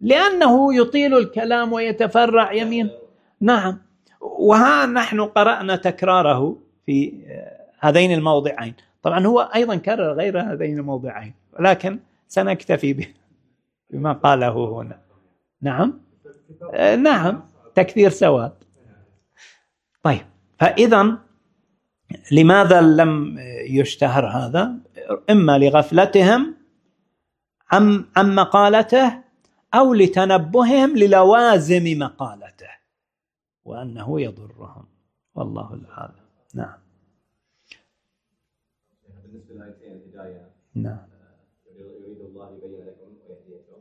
لأنه يطيل الكلام ويتفرع يمين. نعم. وها نحن قرأنا تكراره في هذين الموضعين. طبعا هو أيضا كرر غير هذين الموضعين ولكن سنكتفي بما قاله هنا. نعم. نعم. تكثير سواد. طيب فإذا لماذا لم يشتهر هذا؟ إما لغفلتهم عن عن مقالته أو لتنبههم للوازم مقالته وأنه يضرهم. والله العالم نعم. بالنسبة لآيتين الهداية نعم. يريد الله يبين لكم ويهديكم.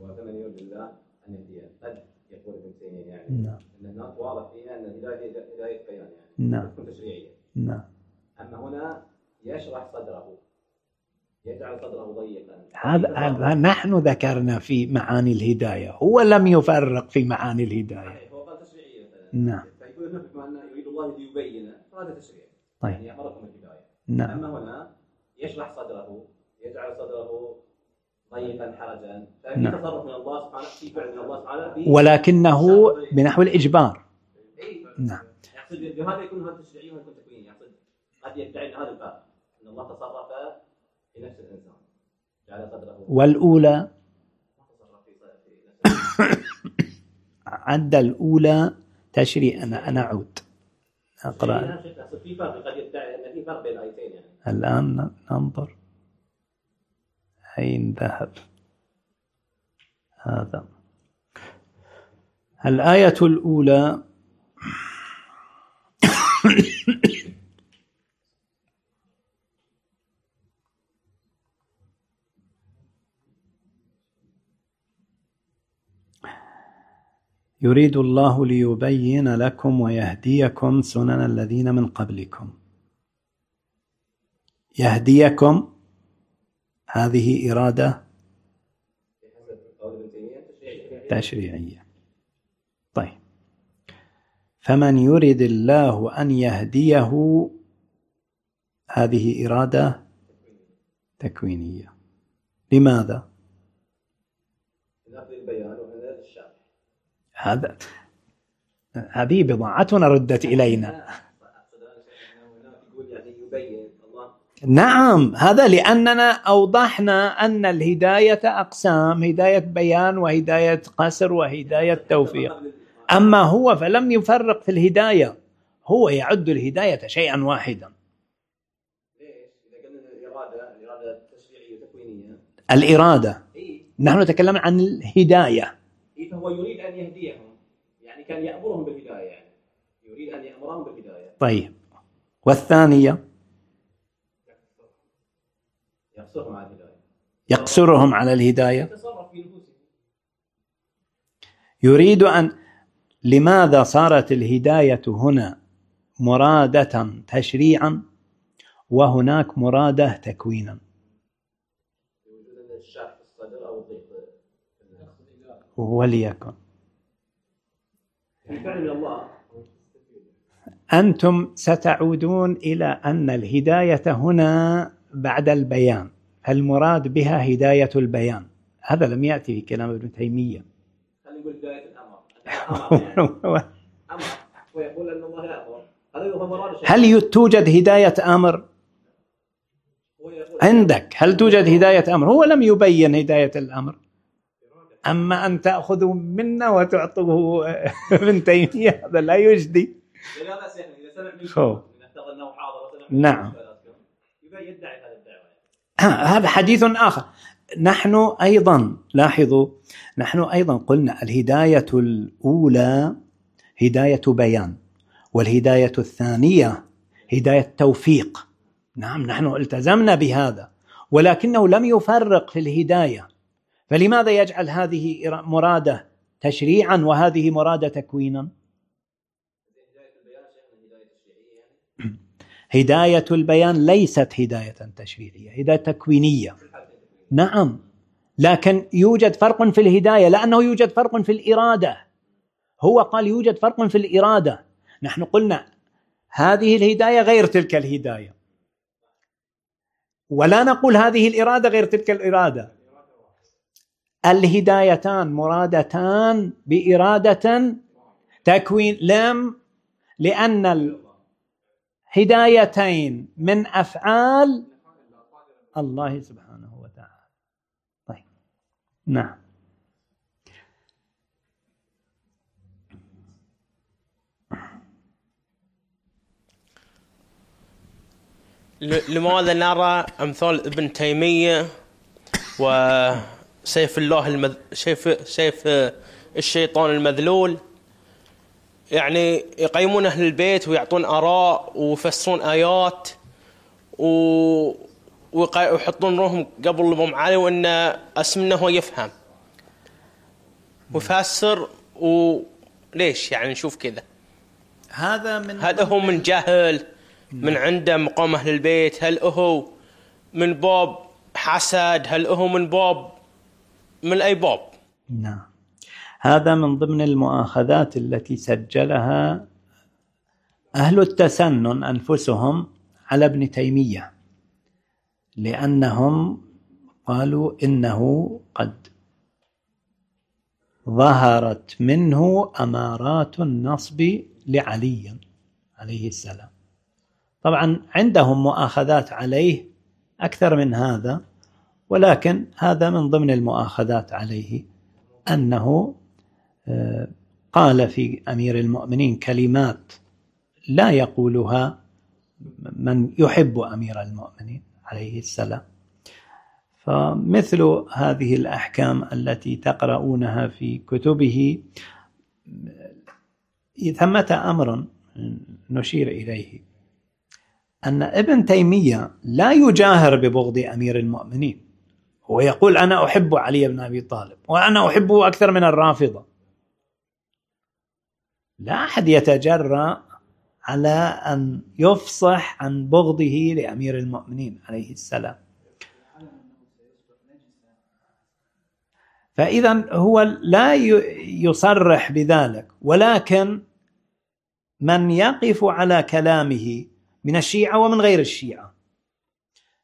وكمن يريد الله أن يهديه قد يقول ابن تيمية يعني. نعم. النص واضح فيها أن الهداية هداية بيان يعني نعم. تكون تشريعية. نعم. أما هنا يشرح صدره يجعل صدره ضيقا. هذا نحن ذكرنا في معاني الهداية هو لم يفرق في معاني الهداية. هو قال تشريعية نعم. فيقول بما أن يريد الله ليبين فهذا تشريع. طيب. يعني أمركم الهداية. نعم. أما هنا يشرح صدره يجعل صدره ضيقا حرجا. ففي نعم. تصرف من الله سبحانه في فعل من الله سبحانه ولكنه بنحو الإجبار. إيه. نعم. يقصد بهذا يكون هذا تشريعي وهذا يكون تكويني يقصد قد يدعي ان هذا الفرق إن الله تصرف في نفس الإنسان. جعل صدره. في نفس عد الأولى تشري أنا أنا أعود. أقرأ. يقصد في فرق. قد يدعي إن في فرق بين الايتين يعني. الآن ننظر. أين ذهب. هذا. الآية الأولى يريد الله ليبين لكم ويهديكم سنن الذين من قبلكم. يهديكم هذه إرادة تشريعية. طيب. فمن يرد الله أن يهديه هذه إرادة تكوينية. لماذا؟ هذا هذه بضاعتنا ردت إلينا اقصد أنا شيخ انه هناك يقول يعني يبين الله نعم هذا لأننا أوضحنا أن الهداية أقسام هداية بيان وهداية قسر وهداية توفيق. أما هو فلم يفرق في الهداية هو يعد الهداية شيئا واحدا. الإرادة. نحن نتكلم عن الهداية. إيه فهو يريد أن يهديهم يعني كان يأمرهم بالهداية يعني. يريد أن يأمرهم بالهداية. طيب. والثانية؟ يقصرهم على الهداية. يقصرهم على يريد أن لماذا صارت الهداية هنا مرادة تشريعا وهناك مرادة تكوينا؟ وليكن. الله. أنتم ستعودون إلى أن الهداية هنا بعد البيان. المراد بها هداية البيان. هذا لم يأتي في كلام ابن تيمية. نقول يعني أمر ويقول أن الله هل توجد هداية أمر؟ عندك. هل توجد هداية أمر؟ هو لم يبين هداية الأمر. أما أن تأخذوا منا وتعطوه ابن تيمية هذا لا يجدي. يعني سمع. نفترض حاضر نعم. يبقى يدعي هذا الدعوه ها، هذا حديث آخر. نحن أيضا لاحظوا نحن أيضا قلنا الهداية الأولى هداية بيان والهداية الثانية هداية توفيق. نعم نحن التزمنا بهذا ولكنه لم يفرق في الهداية. فلماذا يجعل هذه مرادة تشريعا وهذه مرادة تكوينا؟ هداية البيان ليست هداية تشريعية هداية تكوينية. نعم لكن يوجد فرق في الهداية لأنه يوجد فرق في الإرادة. هو قال يوجد فرق في الإرادة. نحن قلنا هذه الهداية غير تلك الهداية. ولا نقول هذه الإرادة غير تلك الإرادة. الهدايتان مرادتان بإرادة تكوين. لم لأن الهدايتين من أفعال الله سبحانه وتعالى. طيب. نعم. لماذا نرى أمثال ابن تيمية وسيف الله المذ... سيف سيف الشيطان المذلول يعني يقيمون أهل البيت ويعطون آراء ويفسرون آيات و... ويحطون روحهم قبل الامام علي وان اسمنا هو يفهم ويفسر وليش يعني نشوف كذا؟ هذا من هذا هو من جهل من عنده مقام أهل البيت. هل هو من باب حسد؟ هل هو من باب من أي باب؟ نعم. هذا من ضمن المؤاخذات التي سجلها أهل التسنن أنفسهم على ابن تيمية لأنهم قالوا إنه قد ظهرت منه أمارات النصب لعلي عليه السلام. طبعا عندهم مؤاخذات عليه أكثر من هذا ولكن هذا من ضمن المؤاخذات عليه أنه قال في أمير المؤمنين كلمات لا يقولها من يحب أمير المؤمنين عليه السلام. فمثل هذه الأحكام التي تقرؤونها في كتبه ثمة أمر نشير إليه. أن ابن تيمية لا يجاهر ببغض أمير المؤمنين. هو يقول أنا أحب علي بن أبي طالب وأنا أحبه أكثر من الرافضة. لا أحد يتجرأ على أن يفصح عن بغضه لأمير المؤمنين عليه السلام. فإذا هو لا يصرح بذلك ولكن من يقف على كلامه من الشيعة ومن غير الشيعة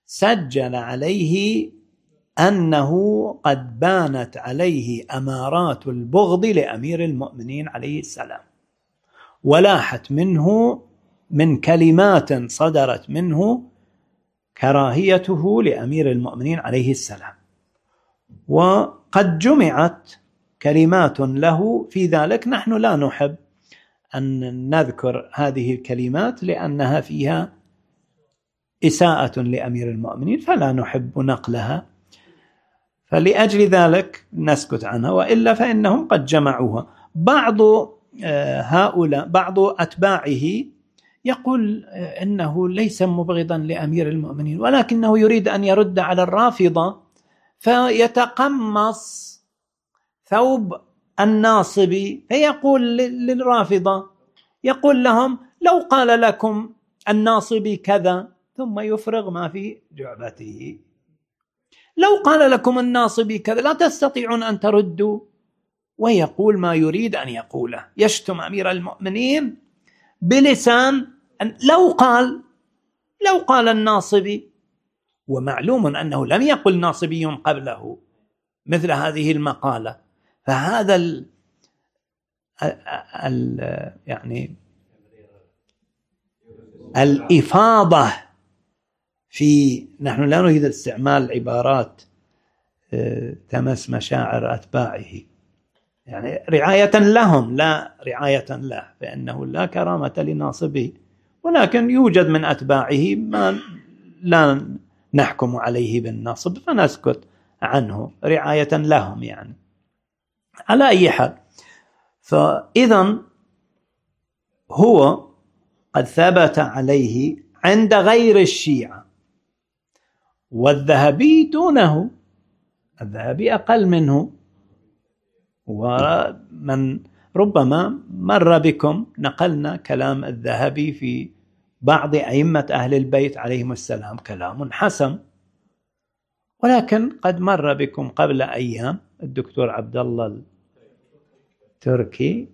سجل عليه أنه قد بانت عليه أمارات البغض لأمير المؤمنين عليه السلام. ولاحت منه من كلمات صدرت منه كراهيته لأمير المؤمنين عليه السلام. وقد جمعت كلمات له في ذلك. نحن لا نحب أن نذكر هذه الكلمات لأنها فيها إساءة لأمير المؤمنين فلا نحب نقلها. فلأجل ذلك نسكت عنها وإلا فإنهم قد جمعوها. بعض هؤلاء بعض أتباعه يقول آه، إنه ليس مبغضا لأمير المؤمنين ولكنه يريد أن يرد على الرافضة فيتقمص ثوب الناصب فيقول للرافضة يقول لهم لو قال لكم الناصب كذا ثم يفرغ ما في جعبته. لو قال لكم الناصب كذا لا تستطيعون أن تردوا. ويقول ما يريد أن يقوله. يشتم أمير المؤمنين بلسان لو قال لو قال الناصبي ومعلوم أنه لم يقل ناصبي قبله مثل هذه المقالة. فهذا ال ال يعني الإفاضة في نحن لا نريد استعمال عبارات آه، تمس مشاعر أتباعه. يعني رعاية لهم لا رعاية له فإنه لا كرامة لناصبه. ولكن يوجد من أتباعه ما لا نحكم عليه بالنصب فنسكت عنه. رعاية لهم يعني. على أي حال فإذا هو قد ثبت عليه عند غير الشيعة. والذهبي دونه الذهبي أقل منه. ومن ربما مر بكم نقلنا كلام الذهبي في بعض أئمة أهل البيت عليهم السلام كلام حسن. ولكن قد مر بكم قبل أيام الدكتور عبد الله التركي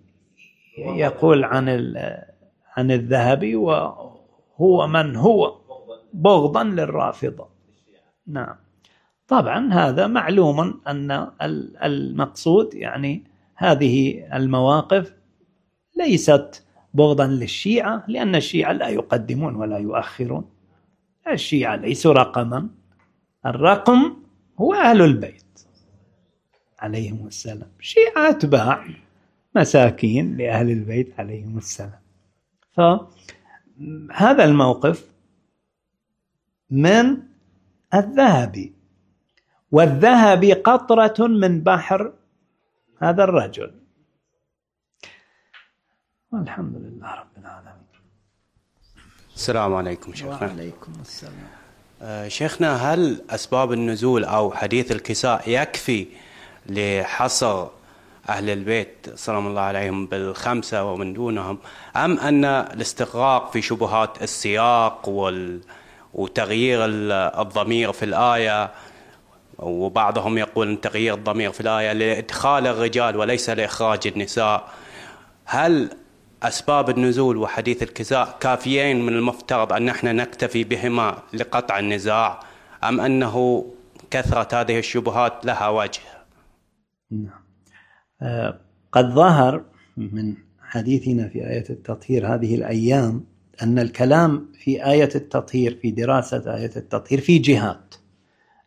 يقول عن عن الذهبي وهو من هو بغضا للرافضة. نعم. طبعا هذا معلوم أن المقصود يعني هذه المواقف ليست بغضا للشيعة لأن الشيعة لا يقدمون ولا يؤخرون. الشيعة ليسوا رقما. الرقم هو أهل البيت. عليهم السلام. شيعة أتباع مساكين لأهل البيت عليهم السلام. فهذا الموقف من الذهبي. والذهب قطرة من بحر. هذا الرجل. والحمد لله رب العالمين. السلام عليكم شيخنا. وعليكم السلام. آه، شيخنا هل أسباب النزول أو حديث الكساء يكفي لحصر أهل البيت سلام الله عليهم بالخمسة ومن دونهم أم أن الاستغراق في شبهات السياق وال وتغيير الضمير في الآية وبعضهم يقول تغيير الضمير في الآية لإدخال الرجال وليس لإخراج النساء. هل أسباب النزول وحديث الكساء كافيين من المفترض أن نحن نكتفي بهما لقطع النزاع أم أنه كثرة هذه الشبهات لها وجه؟ نعم. آه، قد ظهر من حديثنا في آية التطهير هذه الأيام أن الكلام في آية التطهير في دراسة آية التطهير في جهات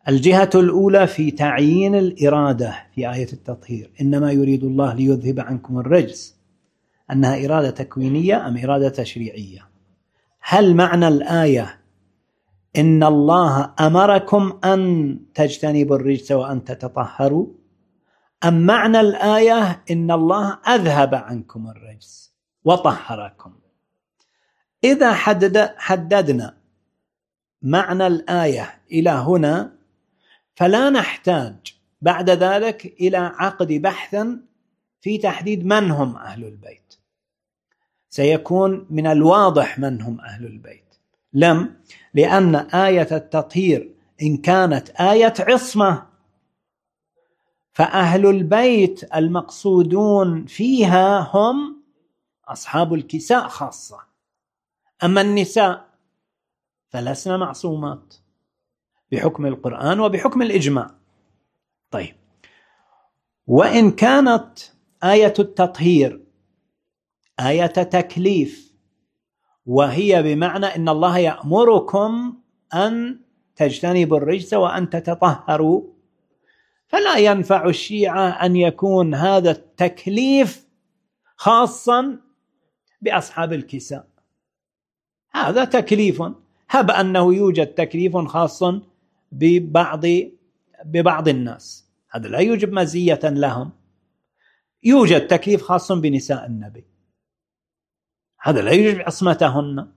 الجهة الأولى في تعيين الإرادة في آية التطهير. إنما يريد الله ليذهب عنكم الرجس. أنها إرادة تكوينية أم إرادة تشريعية؟ هل معنى الآية إن الله أمركم أن تجتنبوا الرجس وأن تتطهروا؟ أم معنى الآية إن الله أذهب عنكم الرجس وطهركم؟ إذا حدد حددنا معنى الآية إلى هنا فلا نحتاج بعد ذلك إلى عقد بحث في تحديد من هم أهل البيت. سيكون من الواضح من هم أهل البيت. لم لأن آية التطهير إن كانت آية عصمة فأهل البيت المقصودون فيها هم أصحاب الكساء خاصة. أما النساء فلسن معصومات. بحكم القرآن وبحكم الإجماع. طيب. وإن كانت آية التطهير آية تكليف وهي بمعنى إن الله يأمركم أن تجتنبوا الرجس وأن تتطهروا فلا ينفع الشيعة أن يكون هذا التكليف خاصا بأصحاب الكساء. هذا تكليف. هب أنه يوجد تكليف خاص ببعض ببعض الناس. هذا لا يوجب مزية لهم. يوجد تكليف خاص بنساء النبي. هذا لا يوجب عصمتهن.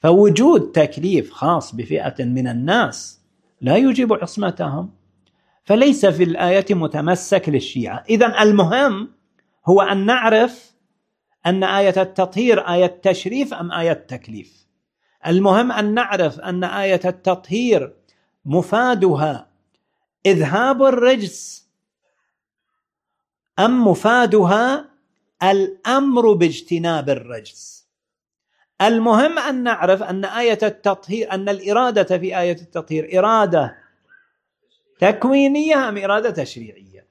فوجود تكليف خاص بفئة من الناس لا يوجب عصمتهم. فليس في الآية متمسك للشيعة. إذا المهم هو أن نعرف أن آية التطهير آية تشريف أم آية تكليف المهم أن نعرف أن آية التطهير مفادها إذهاب الرجس أم مفادها الأمر باجتناب الرجس. المهم أن نعرف أن آية التطهير أن الإرادة في آية التطهير إرادة تكوينية أم إرادة تشريعية.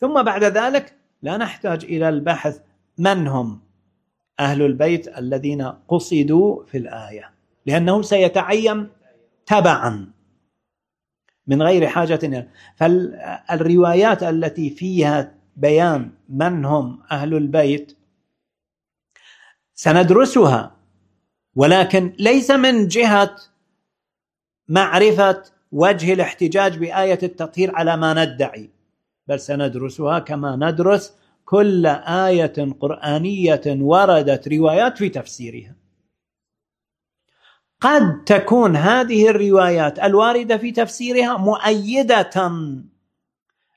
ثم بعد ذلك لا نحتاج إلى البحث من هم. أهل البيت الذين قصدوا في الآية لأنه سيتعين تبعا من غير حاجة فالروايات التي فيها بيان من هم أهل البيت سندرسها ولكن ليس من جهة معرفة وجه الاحتجاج بآية التطهير على ما ندعي بل سندرسها كما ندرس كل آية قرآنية وردت روايات في تفسيرها. قد تكون هذه الروايات الواردة في تفسيرها مؤيدة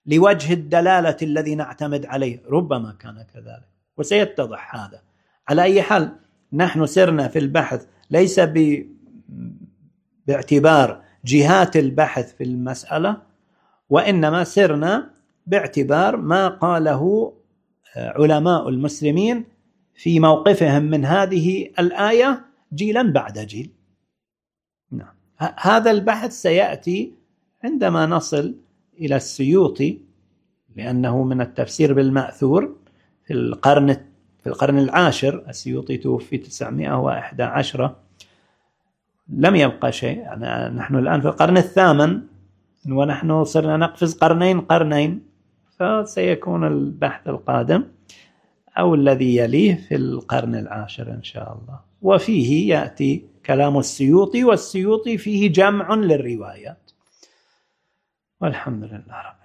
لوجه الدلالة الذي نعتمد عليه. ربما كان كذلك وسيتضح هذا. على أي حال نحن سرنا في البحث ليس ب... باعتبار جهات البحث في المسألة وإنما سرنا باعتبار ما قاله علماء المسلمين في موقفهم من هذه الآية جيلا بعد جيل. نعم. هذا البحث سيأتي عندما نصل إلى السيوطي لأنه من التفسير بالمأثور في القرن في القرن العاشر. السيوطي توفي 911 لم يبقى شيء. يعني نحن الآن في القرن الثامن ونحن صرنا نقفز قرنين قرنين. فسيكون البحث القادم أو الذي يليه في القرن العاشر إن شاء الله. وفيه يأتي كلام السيوطي والسيوطي فيه جمع للروايات. والحمد لله رب